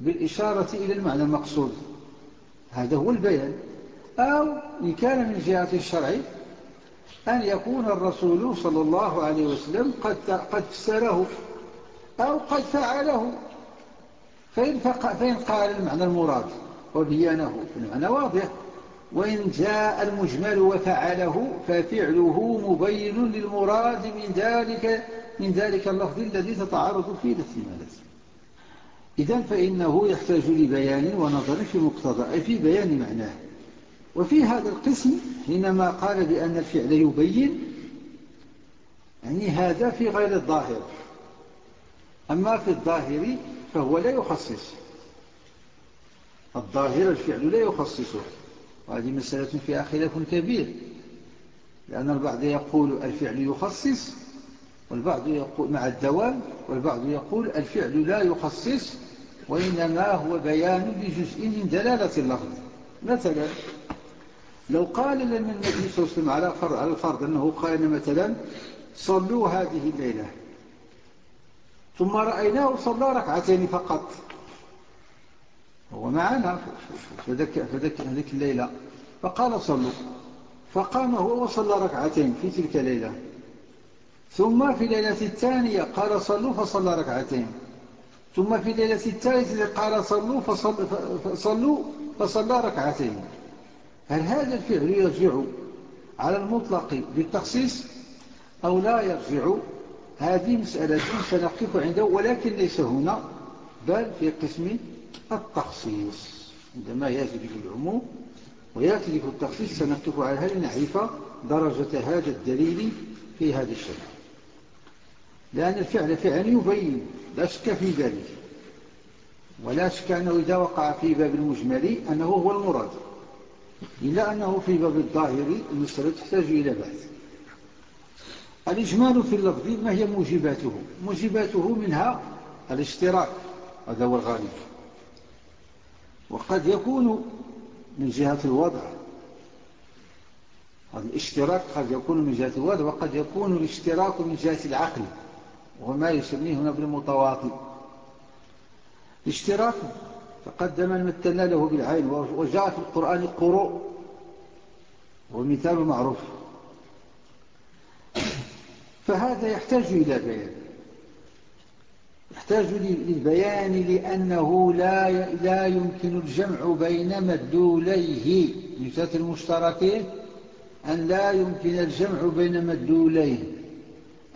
بالإشارة إلى المعنى المقصود. هذا هو البيان. أو إن كان من جهة الشرع أن يكون الرسول صلى الله عليه وسلم قد قد فسره أو قد فعله. فإن, فإن قال المعنى المراد وبيانه المعنى واضح. وإن جاء المجمل وفعله ففعله مبين للمراد من ذلك من ذلك اللفظ الذي تتعارض فيه الاحتمالات إذا فإنه يحتاج لبيان ونظر في مقتضى في بيان معناه. وفي هذا القسم حينما قال بأن الفعل يبين يعني هذا في غير الظاهر. أما في الظاهر فهو لا يخصص. الظاهر الفعل لا يخصصه. وهذه مسألة فيها خلاف كبير. لأن البعض يقول الفعل يخصص والبعض يقول مع الدوام والبعض يقول الفعل لا يخصص وإنما هو بيان لجزء من دلالة اللفظ. مثلا لو قال لنا النبي صلى الله عليه وسلم على فرض, على الفرض أنه قال مثلا صلوا هذه الليلة. ثم رأيناه صلى ركعتين فقط. هو معنا في ذلك الليلة. فقال صلوا. فقام هو وصلى ركعتين في تلك الليلة. ثم في الليلة الثانية قال صلوا فصلى ركعتين. ثم في الليلة الثالثة قال صلوا فصلوا فصلى ركعتين. هل هذا الفعل يرجع على المطلق بالتخصيص أو لا يرجع؟ هذه مسألة سنقف عنده ولكن ليس هنا بل في قسم التخصيص. عندما يأتي به العموم ويأتي به التخصيص سنقف على هل نعرف درجة هذا الدليل في هذا الشيء لأن الفعل فعل يبين لا شك في ذلك. ولا شك أنه إذا وقع في باب المجمل أنه هو المراد. إلا أنه في باب الظاهر المسألة تحتاج إلى بحث. الإجمال في اللفظ ما هي موجباته؟ موجباته منها الاشتراك هذا هو الغالب. وقد يكون من جهة الوضع. الاشتراك قد يكون من جهة الوضع وقد يكون الاشتراك من جهة العقل وما يسميه هنا بالمتواطئ. اشتراك تقدم المثلنا له بالعين وجاء في القرآن القروء ومثال معروف. فهذا يحتاج إلى بيان. يحتاج للبيان لأنه لا لا يمكن الجمع بين مدلوليه مثال المشتركين أن لا يمكن الجمع بين مدلوليه.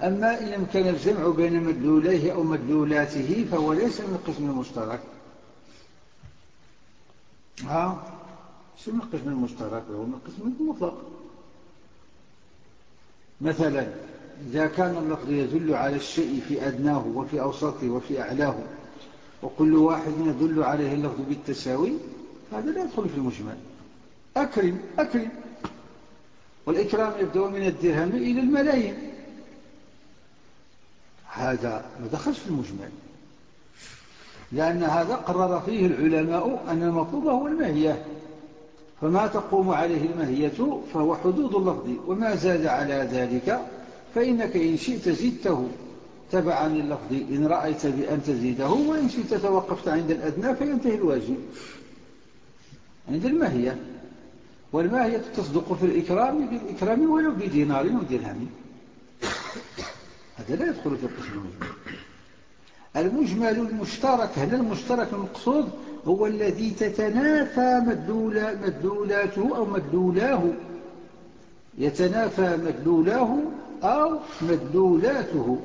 أما إن يمكن الجمع بين مدلوليه أو مدلولاته فهو ليس من القسم المشترك. ها؟ شو من القسم المشترك؟ هو من القسم المطلق. مثلا إذا كان اللفظ يدل على الشيء في أدناه وفي أوسطه وفي أعلاه وكل واحد يدل عليه اللفظ بالتساوي هذا لا يدخل في المجمل. أكرم أكرم. والإكرام يبدأ من الدرهم إلى الملايين. هذا ما دخلش في المجمل. لأن هذا قرر فيه العلماء أن المطلوب هو المهية. فما تقوم عليه المهية فهو حدود اللفظ وما زاد على ذلك فإنك إن شئت زدته تبعا لللفظ إن رأيت بأن تزيده وإن شئت توقفت عند الأدنى فينتهي الواجب عند المهية. والماهية تصدق في الإكرام بالإكرام ولو بدينار ودرهم هذا لا يدخل في القسم المجمل. المجمل المشترك هل المشترك المقصود هو الذي تتنافى مدلول مدلولاته أو مدلولاه. يتنافى مدلولاه أو مدلولاته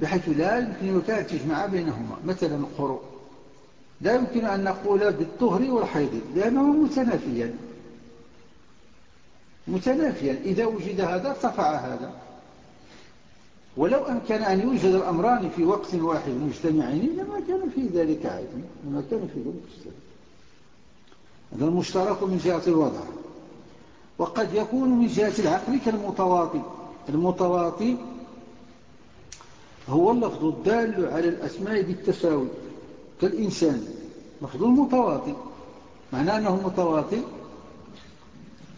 بحيث لا يمكن أن تجمع بينهما. مثلا القروء. لا يمكن أن نقول بالطهر والحيض لأنه متنافيا. متنافيا. إذا وجد هذا ارتفع هذا. ولو أمكن أن يوجد الأمران في وقت واحد مجتمعين لما كان في ذلك عادي لما كان في ذلك مجتمع هذا المشترك من جهة الوضع. وقد يكون من جهة العقل كالمتواطي. المتواطي هو اللفظ الدال على الأسماء بالتساوي كالإنسان. لفظ المتواطي. معناه أنه متواطي.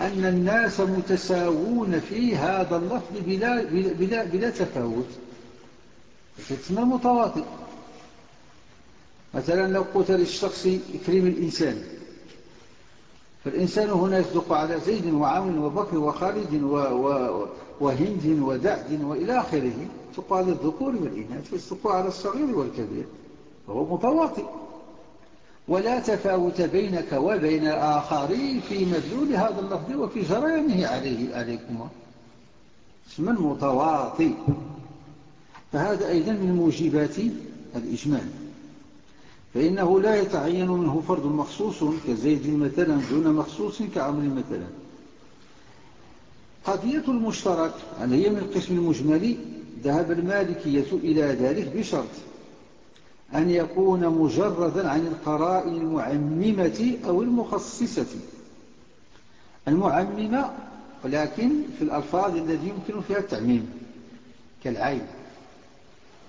أن الناس متساوون في هذا اللفظ بلا, بلا, بلا, تفاوت. تسمى متواطئ مثلا لو قلت للشخص اكرم الإنسان فالإنسان هنا يصدق على زيد وعمر وبكر وخالد و و وهند ودعد وإلى آخره. يصدق على الذكور والإناث ويصدق على الصغير والكبير. وهو متواطئ. ولا تفاوت بينك وبين الآخرين في مدلول هذا اللفظ وفي جريانه عليه عليكما اسما متواطئ فهذا أيضا من موجبات الإجمال. فإنه لا يتعين منه فرد مخصوص كزيد مثلا دون مخصوص كعمر مثلا. قضية المشترك هي من القسم المجمل؟ ذهب المالكية إلى ذلك بشرط. أن يكون مجردا عن القرائن المعممة أو المخصصة. المعممة ولكن في الألفاظ التي يمكن فيها التعميم كالعين.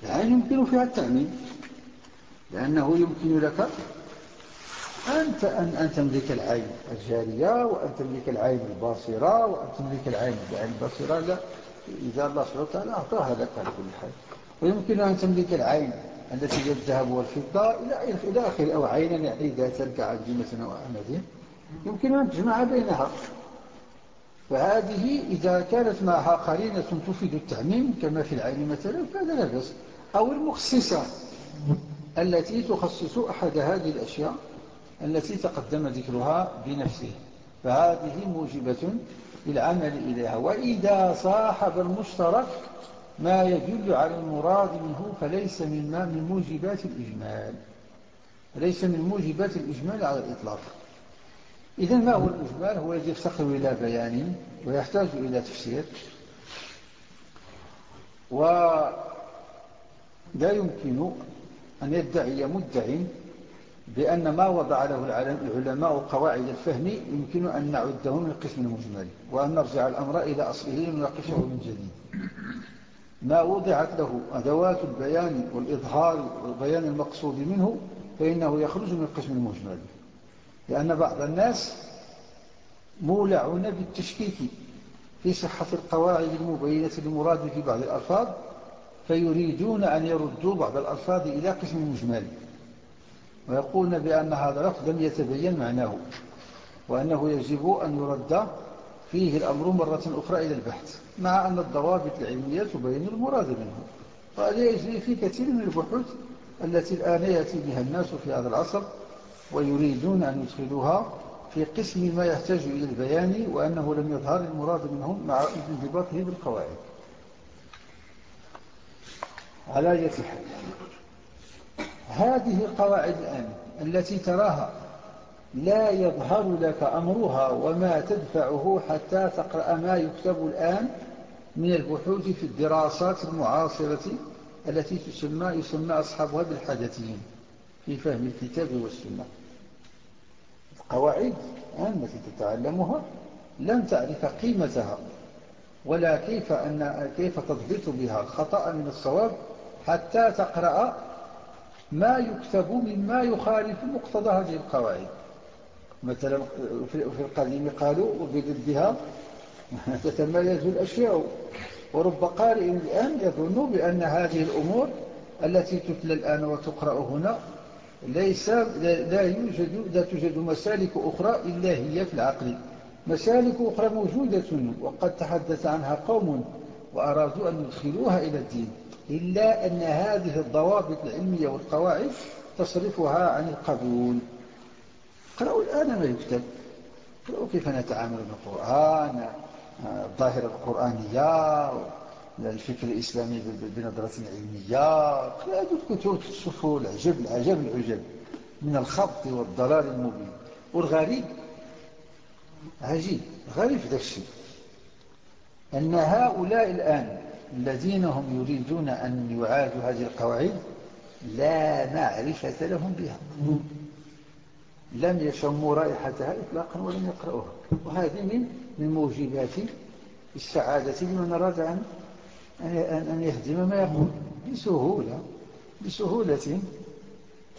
العين يمكن فيها التعميم لأنه يمكن لك أنت أن, أن تملك العين الجارية وأن تملك العين الباصرة وأن تملك العين الباصرة لا إذا الله سبحانه وتعالى أعطاها لك على كل حال. ويمكن أن تملك العين التي هي الذهب والفضة إلى إلى آخره أو عينا يعني ذاتا كعجمة أو أعمد يمكن أن تجمع بينها. فهذه إذا كانت معها قرينة تفيد التعميم كما في العين مثلا فهذا لا بأس. أو المخصصة التي تخصص أحد هذه الأشياء التي تقدم ذكرها بنفسه. فهذه موجبة للعمل إليها. وإذا صاحب المشترك ما يدل على المراد منه فليس مما من موجبات الإجمال. ليس من موجبات الإجمال على الإطلاق. إذا ما هو الإجمال؟ هو الذي يفتقر إلى بيان ويحتاج إلى تفسير. ولا يمكن أن يدعي مدعي بأن ما وضع له العلماء قواعد الفهم يمكن أن نعده من القسم المجمل وأن نرجع الأمر إلى أصله لنناقشه من جديد. ما وضعت له أدوات البيان والإظهار وبيان المقصود منه فإنه يخرج من القسم المجمل. لأن بعض الناس مولعون بالتشكيك في صحة القواعد المبينة للمراد في بعض الألفاظ فيريدون أن يردوا بعض الألفاظ إلى قسم مجمل ويقولون بأن هذا اللفظ لم يتبين معناه وأنه يجب أن يرد فيه الأمر مرة أخرى إلى البحث مع أن الضوابط العلمية تبين المراد منه. وهذا يجري في كثير من البحوث التي الآن يأتي بها الناس في هذا العصر ويريدون أن يدخلوها في قسم ما يحتاج إلى البيان وأنه لم يظهر المراد منهم مع انضباطه بالقواعد على حال هذه القواعد الآن التي تراها لا يظهر لك أمرها وما تدفعه حتى تقرأ ما يكتب الآن من البحوث في الدراسات المعاصرة التي تسمى يسمى أصحابها بالحدثيين في فهم الكتاب والسنة. القواعد التي تتعلمها لن تعرف قيمتها ولا كيف, أن كيف تضبط بها الخطأ من الصواب حتى تقرأ ما يكتب مما يخالف مقتضى هذه القواعد. مثلا في القديم قالوا وبضدها تتميز الأشياء. ورب قارئ الآن يظن بأن هذه الأمور التي تتلى الآن وتقرأ هنا ليس لا يوجد لا توجد مسالك أخرى إلا هي في العقل. مسالك أخرى موجودة وقد تحدث عنها قوم وأرادوا أن يدخلوها إلى الدين إلا أن هذه الضوابط العلمية والقواعد تصرفها عن القبول. اقرأوا الآن ما يكتب. اقرأوا كيف نتعامل بالقرآن الظاهرة القرآنية الفكر الإسلامي بنظرة علمية. الكتب تشوفوا العجب العجب العجب. من الخبط والضلال المبين. والغريب عجيب. غريب ذا الشيء أن هؤلاء الآن الذين هم يريدون أن يعادوا هذه القواعد لا معرفة لهم بها. لم يشموا رائحتها إطلاقا ولم يقرأوها وهذه من من موجبات السعادة لمن أراد أن أن يهدم ما يقول. بسهولة. بسهولة.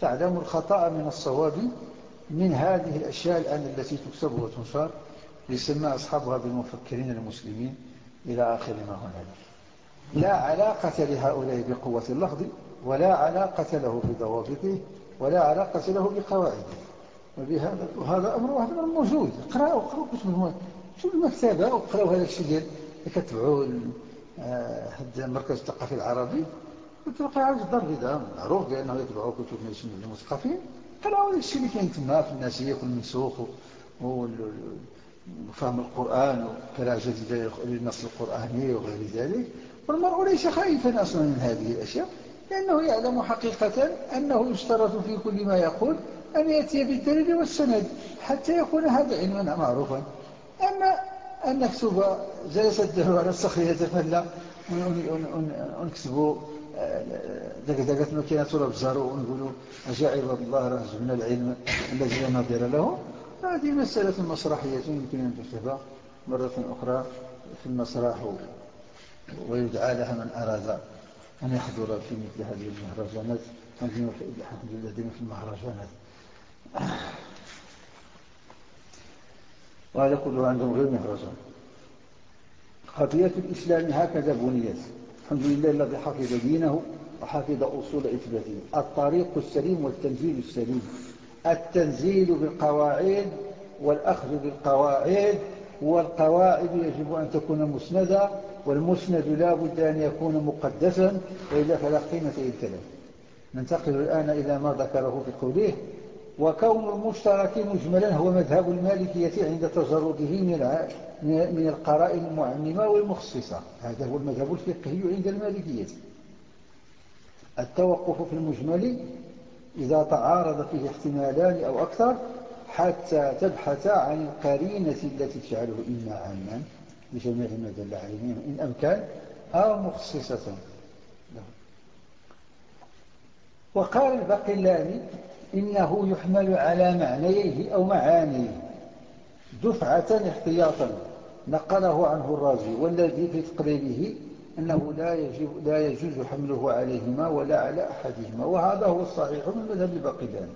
تعلم الخطأ من الصواب من هذه الأشياء الآن التي تكتب وتنشر. يسمى أصحابها بالمفكرين المسلمين إلى آخر ما هنالك. لا علاقة لهؤلاء بقوة اللفظ ولا علاقة له بضوابطه ولا علاقة له بقواعده. وبهذا وهذا أمر واحد أمر موجود. قرأوا قرأوا كتب شوف المكتبة؟ وقرأوا هذا الشيء ديال كتبعوا آه، هذا المركز الثقافي العربي. وتلقى عارف الدار البيضاء معروف بأنه يتبعوا كتب المثقفين. قرأوا هذا الشيء اللي كاين تما في الناسية والمنسوخ وفهم القرآن وقراءة جديدة للنص القرآني وغير ذلك. والمرء ليس خائفا أصلا من هذه الأشياء لأنه يعلم حقيقة أنه يشترط في كل ما يقول أن يأتي بالدليل والسند حتى يكون هذا علما معروفا. أما أن نكتب جلس الدهر على الصخرية فلا ونكتب دقدقت مكينة الأبزار ونقولوا عجائب الله رزقنا العلم الذي لا نظير له. هذه مسألة مسرحية يمكن أن تكتبها مرة أخرى في المسرح ويدعى لها من أراد أن يحضر في مثل هذه المهرجانات. ديما في المهرجانات. وهذا كله عندهم غير مهرجان قضية الإسلام هكذا بنيت. الحمد لله الذي حفظ دينه وحفظ أصول إثباته الطريق السليم والتنزيل السليم. التنزيل بالقواعد والأخذ بالقواعد والقواعد يجب أن تكون مسندة والمسند لا بد أن يكون مقدسا وإلا فلا قيمة للكلام ننتقل الآن إلى ما ذكره في قوله وكون المشترك مجملا هو مذهب المالكية عند تجرده من من القرائن المعممة والمخصصة. هذا هو المذهب الفقهي عند المالكية. التوقف في المجمل إذا تعارض فيه احتمالان أو أكثر حتى تبحث عن القرينة التي تجعله إما عاما لجميع ما دل عليه إن أمكن أو مخصصة وقال البقلاني إنه يحمل على معنيه أو معانيه. دفعة احتياطا. نقله عنه الرازي والذي في تقريره أنه لا, يجب لا يجوز حمله عليهما ولا على أحدهما. وهذا هو الصحيح من مذهب البقلاني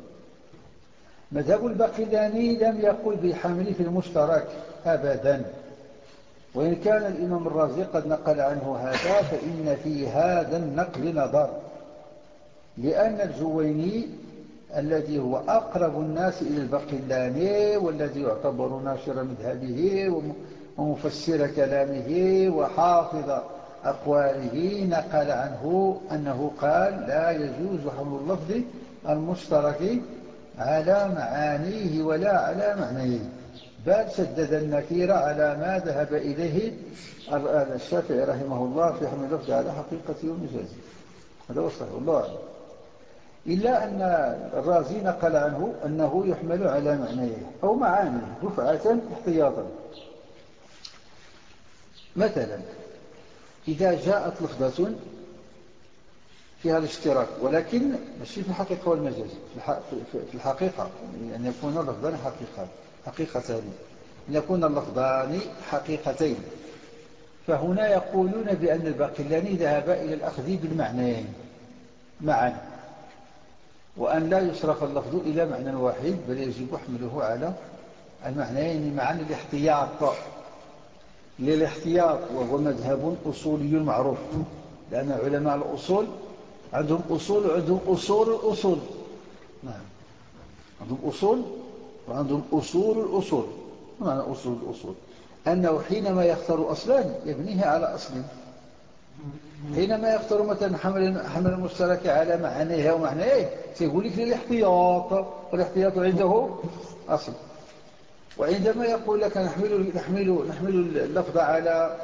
مذهب البقلاني لم يقل بالحمل في المشترك أبدا. وإن كان الإمام الرازي قد نقل عنه هذا فإن في هذا النقل نظر. لأن الجويني الذي هو أقرب الناس إلى البقلاني والذي يعتبر ناشر مذهبه ومفسر كلامه وحافظ أقواله. نقل عنه أنه قال لا يجوز حمل اللفظ المشترك على معانيه ولا على معنيه بل سدد النكير على ما ذهب إليه الشافعي رحمه الله في حمل اللفظ على حقيقته ومجازه هذا هو والله أعلم. إلا أن الرازي نقل عنه أنه يحمل على معنيه أو معانيه دفعة احتياطا. مثلا إذا جاءت لفظة فيها الاشتراك ولكن ماشي في الحقيقة والمجاز في الحقيقة أن يكون اللفظان حقيقة حقيقتان. أن يكون اللفظان حقيقتين. فهنا يقولون بأن الباقلاني ذهب إلى الأخذ بالمعنيين معا. وأن لا يصرف اللفظ إلى معنى واحد بل يجب حمله على المعنيين معا الاحتياط للاحتياط وهو مذهب أصولي معروف لأن علماء الأصول عندهم أصول وعندهم أصول الأصول. نعم. عندهم أصول وعندهم أصول الأصول. ما معنى أصول الأصول؟ أنه حينما يختار أصلا يبنيه على أصل. حينما يختار مثلا حمل حمل المشترك على معنيها ومعنيه سيقول لك للاحتياط والاحتياط عنده أصل. وعندما يقول لك نحمل نحمل نحمل اللفظ على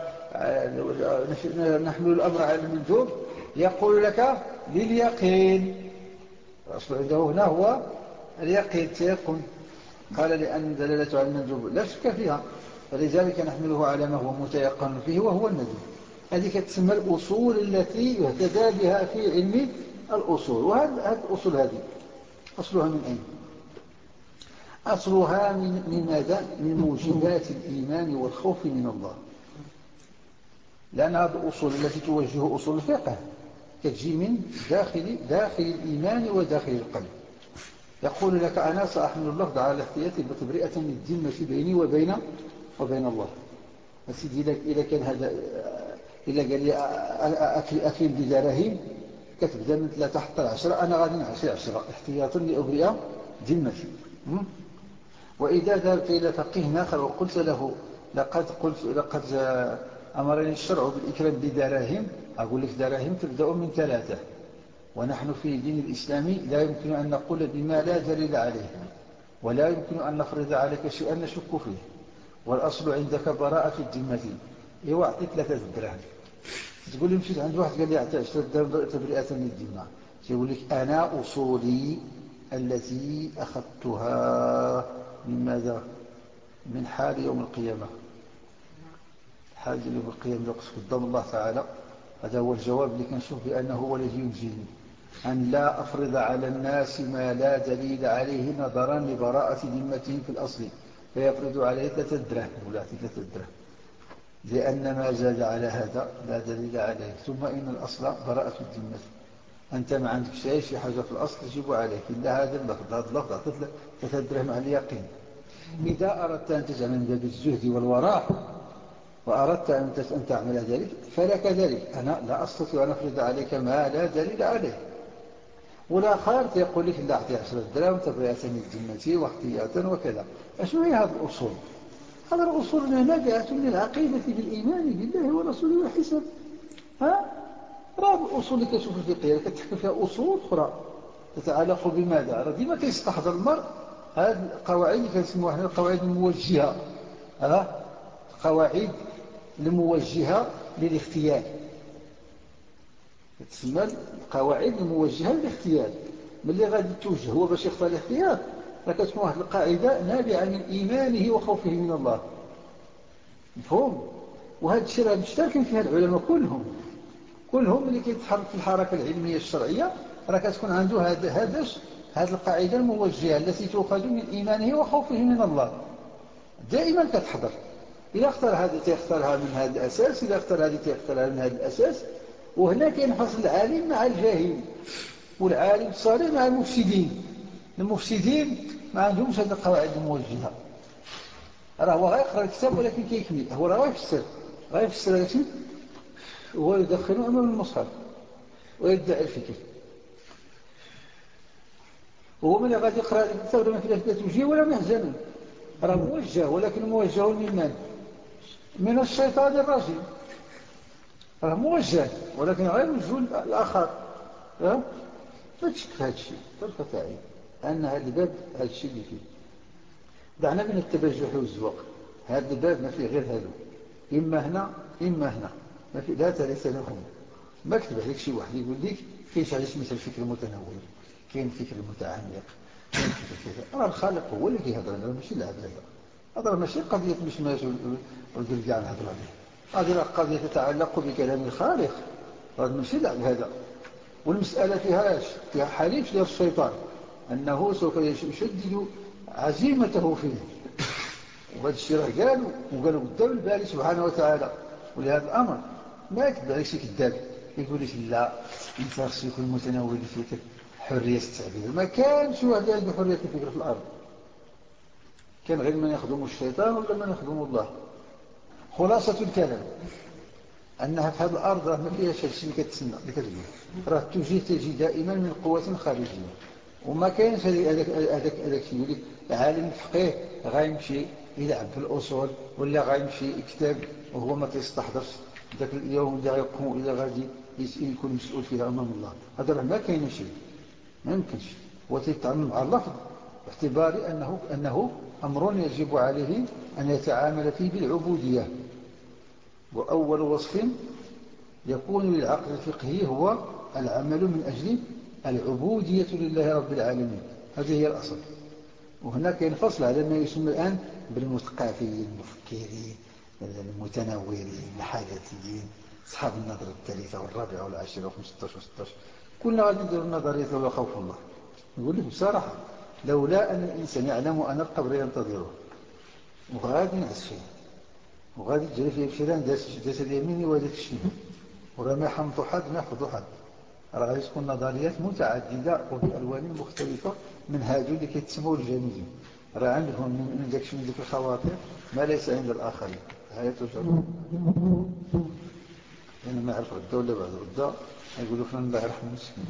نحمل الأمر على المندوب يقول لك لليقين. الأصل عنده هنا هو اليقين تيقن قال لأن دلالة على المندوب لا شك فيها. فلذلك نحمله على ما هو متيقن فيه وهو الندوب هذه تسمى الأصول التي يهتدى بها في علم الأصول. وهذه الأصول هذه. أصلها من أين؟ أصلها من, من ماذا؟ من موجبات الإيمان والخوف من الله. لأن هذه الأصول التي توجه أصول الفقه تجي من داخل, داخل الإيمان وداخل القلب. يقول لك أنا سأحمل اللفظ على الاحتياط بتبرئة الذمة بيني وبين وبين الله. سيدي إذا كان هذا إذا قال لي أكل بدراهم كتبدا من ثلاثة حتى العشرة. أنا غادي نعشي عشرة. احتياطا لأبرئ ذمتي وإذا ذهبت إلى فقيه آخر وقلت له لقد قلت لقد أمرني الشرع بالإكرام بدراهم. أقول لك دراهم تبدأ من ثلاثة. ونحن في دين الإسلامي لا يمكن أن نقول بما لا دليل عليه ولا يمكن أن نفرض عليك شيئا نشك فيه. والأصل عندك براءة الذمة إيوا أعطي ثلاثة دراهم تقول لي مشيت عند واحد قال لي أعطي عشرة دراهم تبرئة للذمة يقول لك أنا أصولي التي أخذتها من ماذا من حال يوم القيامة. حال يوم القيامة يقصد قدام الله تعالى. هذا هو الجواب اللي كنشوف بأنه هو الذي ينجيني. أن لا أفرض على الناس ما لا دليل عليه نظرا لبراءة ذمتهم في الأصل. فيفرض عليه ثلاثة دراهم ولا ثلاثة دراهم. لأن ما زاد على هذا لا دليل عليه ثم إن الأصل براءة الذمة. أنت ما عندك شيء في حاجة في الأصل تجيب عليك. إلا هذا اللفظ هذا اللفظ ثلاثة دراهم على اليقين. إذا أردت أن تجعل من باب الزهد والوراء وأردت أن تعمل ذلك فلك ذلك أنا لا أستطيع أن أفرض عليك ما لا دليل عليه. ولا خير يقول لك لا أعطي عشرة دراهم تبرئة من ذمتي واحتياطا وكذا. أشو هي هذه الأصول؟ هذه الأصول نابعة من العقيدة بالإيمان بالله ورسوله والحساب. ها؟ راه الأصول اللي كتشوف الفقهية كتحكي فيها أصول أخرى تتعلق بماذا؟ راه ديما كيستحضر المرء. هذه القواعد اللي كنسموها إحنا القواعد الموجهة. ها؟ قواعد الموجهة للاختيار. تسمى القواعد الموجهة للاختيار. ملي غادي توجه هو باش يختار الاختيار فكتكون واحد القاعدة نابعة من إيمانه وخوفه من الله. مفهوم؟ وهذا الشيء مشتركين فيها العلماء كلهم. كلهم اللي كيتحرك في الحركة العلمية الشرعية راه كتكون عنده هذا هذا هذه القاعدة الموجهة التي تؤخذ من إيمانه وخوفه من الله. دائما كتحضر. إذا اختار هذه تختارها من هذا الأساس إذا اختار هذه تختارها من هذا الأساس. وهنا كينفصل العالم مع الجاهل والعالم الصالح مع المفسدين. المفسدين ما عندهمش هذه القواعد الموجهة. راه هو غيقرأ الكتاب ولكن كيكمل. هو راه غيفسر غيفسر هذا الشيء هو يدخله أمام المصحف ويدعي الفكر. وهو من غادي يقرأ الكتاب ما فيه لا توجيه ولا محزن راه موجه ولكن موجه من من الشيطان الرجيم. راه موجه ولكن غير موجه الآخر ها؟ ما تشك هذا الشيء طرفة عين أن هذا الباب هذا الشيء اللي فيه. دعنا من التبجح والزواق. هذا الباب ما فيه غير هذا. إما هنا إما هنا. ما في لا ثالث لهم. ما كتب عليك شي واحد. يقول لك كاين على سميت الفكر المتنوع كاين الفكر المتعمق كاين كذا. راه الخالق هو اللي كيهضر لنا ماشي العبد هذا هذا ماشي قضية مش ماشي ودير كاع نهضر عليه هذه قضية تتعلق بكلام الخالق. هذا ماشي لعب هذا والمسألة فيها إيش؟ فيها حليف ديال الشيطان. أنه سوف يشدد عزيمته فيه. وهذا الشيء قالوا وقالوا قدام الباري سبحانه وتعالى ولهذا الأمر ما عليك شي كذاب يقول لك لا انت خصو يكون متناول الفكر حرية التعبير. ما كانش واحد عنده حرية الفكر في الأرض. كان غير من يخدم الشيطان ولا من يخدم الله. خلاصة الكلام. أنها في هذه الأرض ما فيهاش هادشي اللي كتسنى اللي كتقول. راه التوجيه تجي دائما من قوة خارجية. وما كاينش هذاك هذاك هذاك الشيء يقول لك عالم الفقيه غيمشي يلعب في الأصول ولا غيمشي يكتب وهو ما تيستحضرش ذاك اليوم اللي غيقوم إلى غادي يكون مسؤول فيها أمام الله. هذا ما كاين شيء ما يمكنش. هو تيتعامل مع اللفظ باعتبار أنه, أنه أمر يجب عليه أن يتعامل فيه بالعبودية. وأول وصف يكون للعقل الفقهي هو العمل من أجل العبودية لله رب العالمين. هذه هي الأصل. وهناك ينفصل على ما يسمى الآن بالمثقافين المفكرين المتنورين الحاجتيين أصحاب النظر الثالثة والرابعة والعاشرة و15 و16 كلنا غادي نديروا النظرية لولا خوف الله. نقول لك بصراحة لولا أن الإنسان يعلم أن القبر ينتظره وغادي نعس فيه وغادي تجري فيه فلان داس اليميني وداس الشمال وراه ما يحمض حد ما يحفظ حد راه غادي تكون نظريات متعددة وبألوان مختلفة من هادو اللي كيتسموا الجانبين راه عندهم من داك من ذيك الخواطر ما ليس عند الآخرين. هيا تجرب لأن ما يعرف غدا ولا بعد غدا. يقولوا فلان الله يرحم المسكين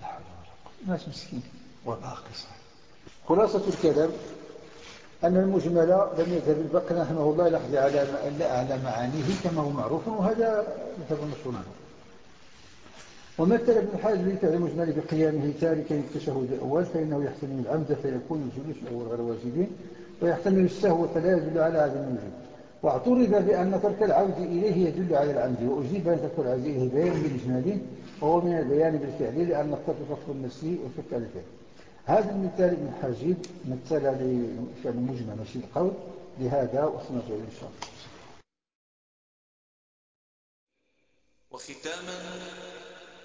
لا حول ولا قوة. ناس مسكين. وباقي صحيح. خلاصة الكلام أن المجمل لم يذهب البقر رحمه الله لحظ على على معانيه كما هو معروف وهذا مذهب مشهور عنه ومثل ابن الحاج بالفعل المجمل بقيامه تاركا التشهد الأول فإنه يحتمل العمد فيكون الجلوس الأول غير واجبين ويحتمل السهو فلا يدل على عدم الوجوب واعترض بأن ترك العود إليه يدل على العمد وأجيب أن ترك العود إليه بيان بالإجمال وهو من البيان بالفعل لأن الطرف فصل النفسي والفك الفعل. هذا المثال ابن حاجب مثل لفعل مجمل ماشي القول. لهذا وسنرجع إن شاء الله وختاما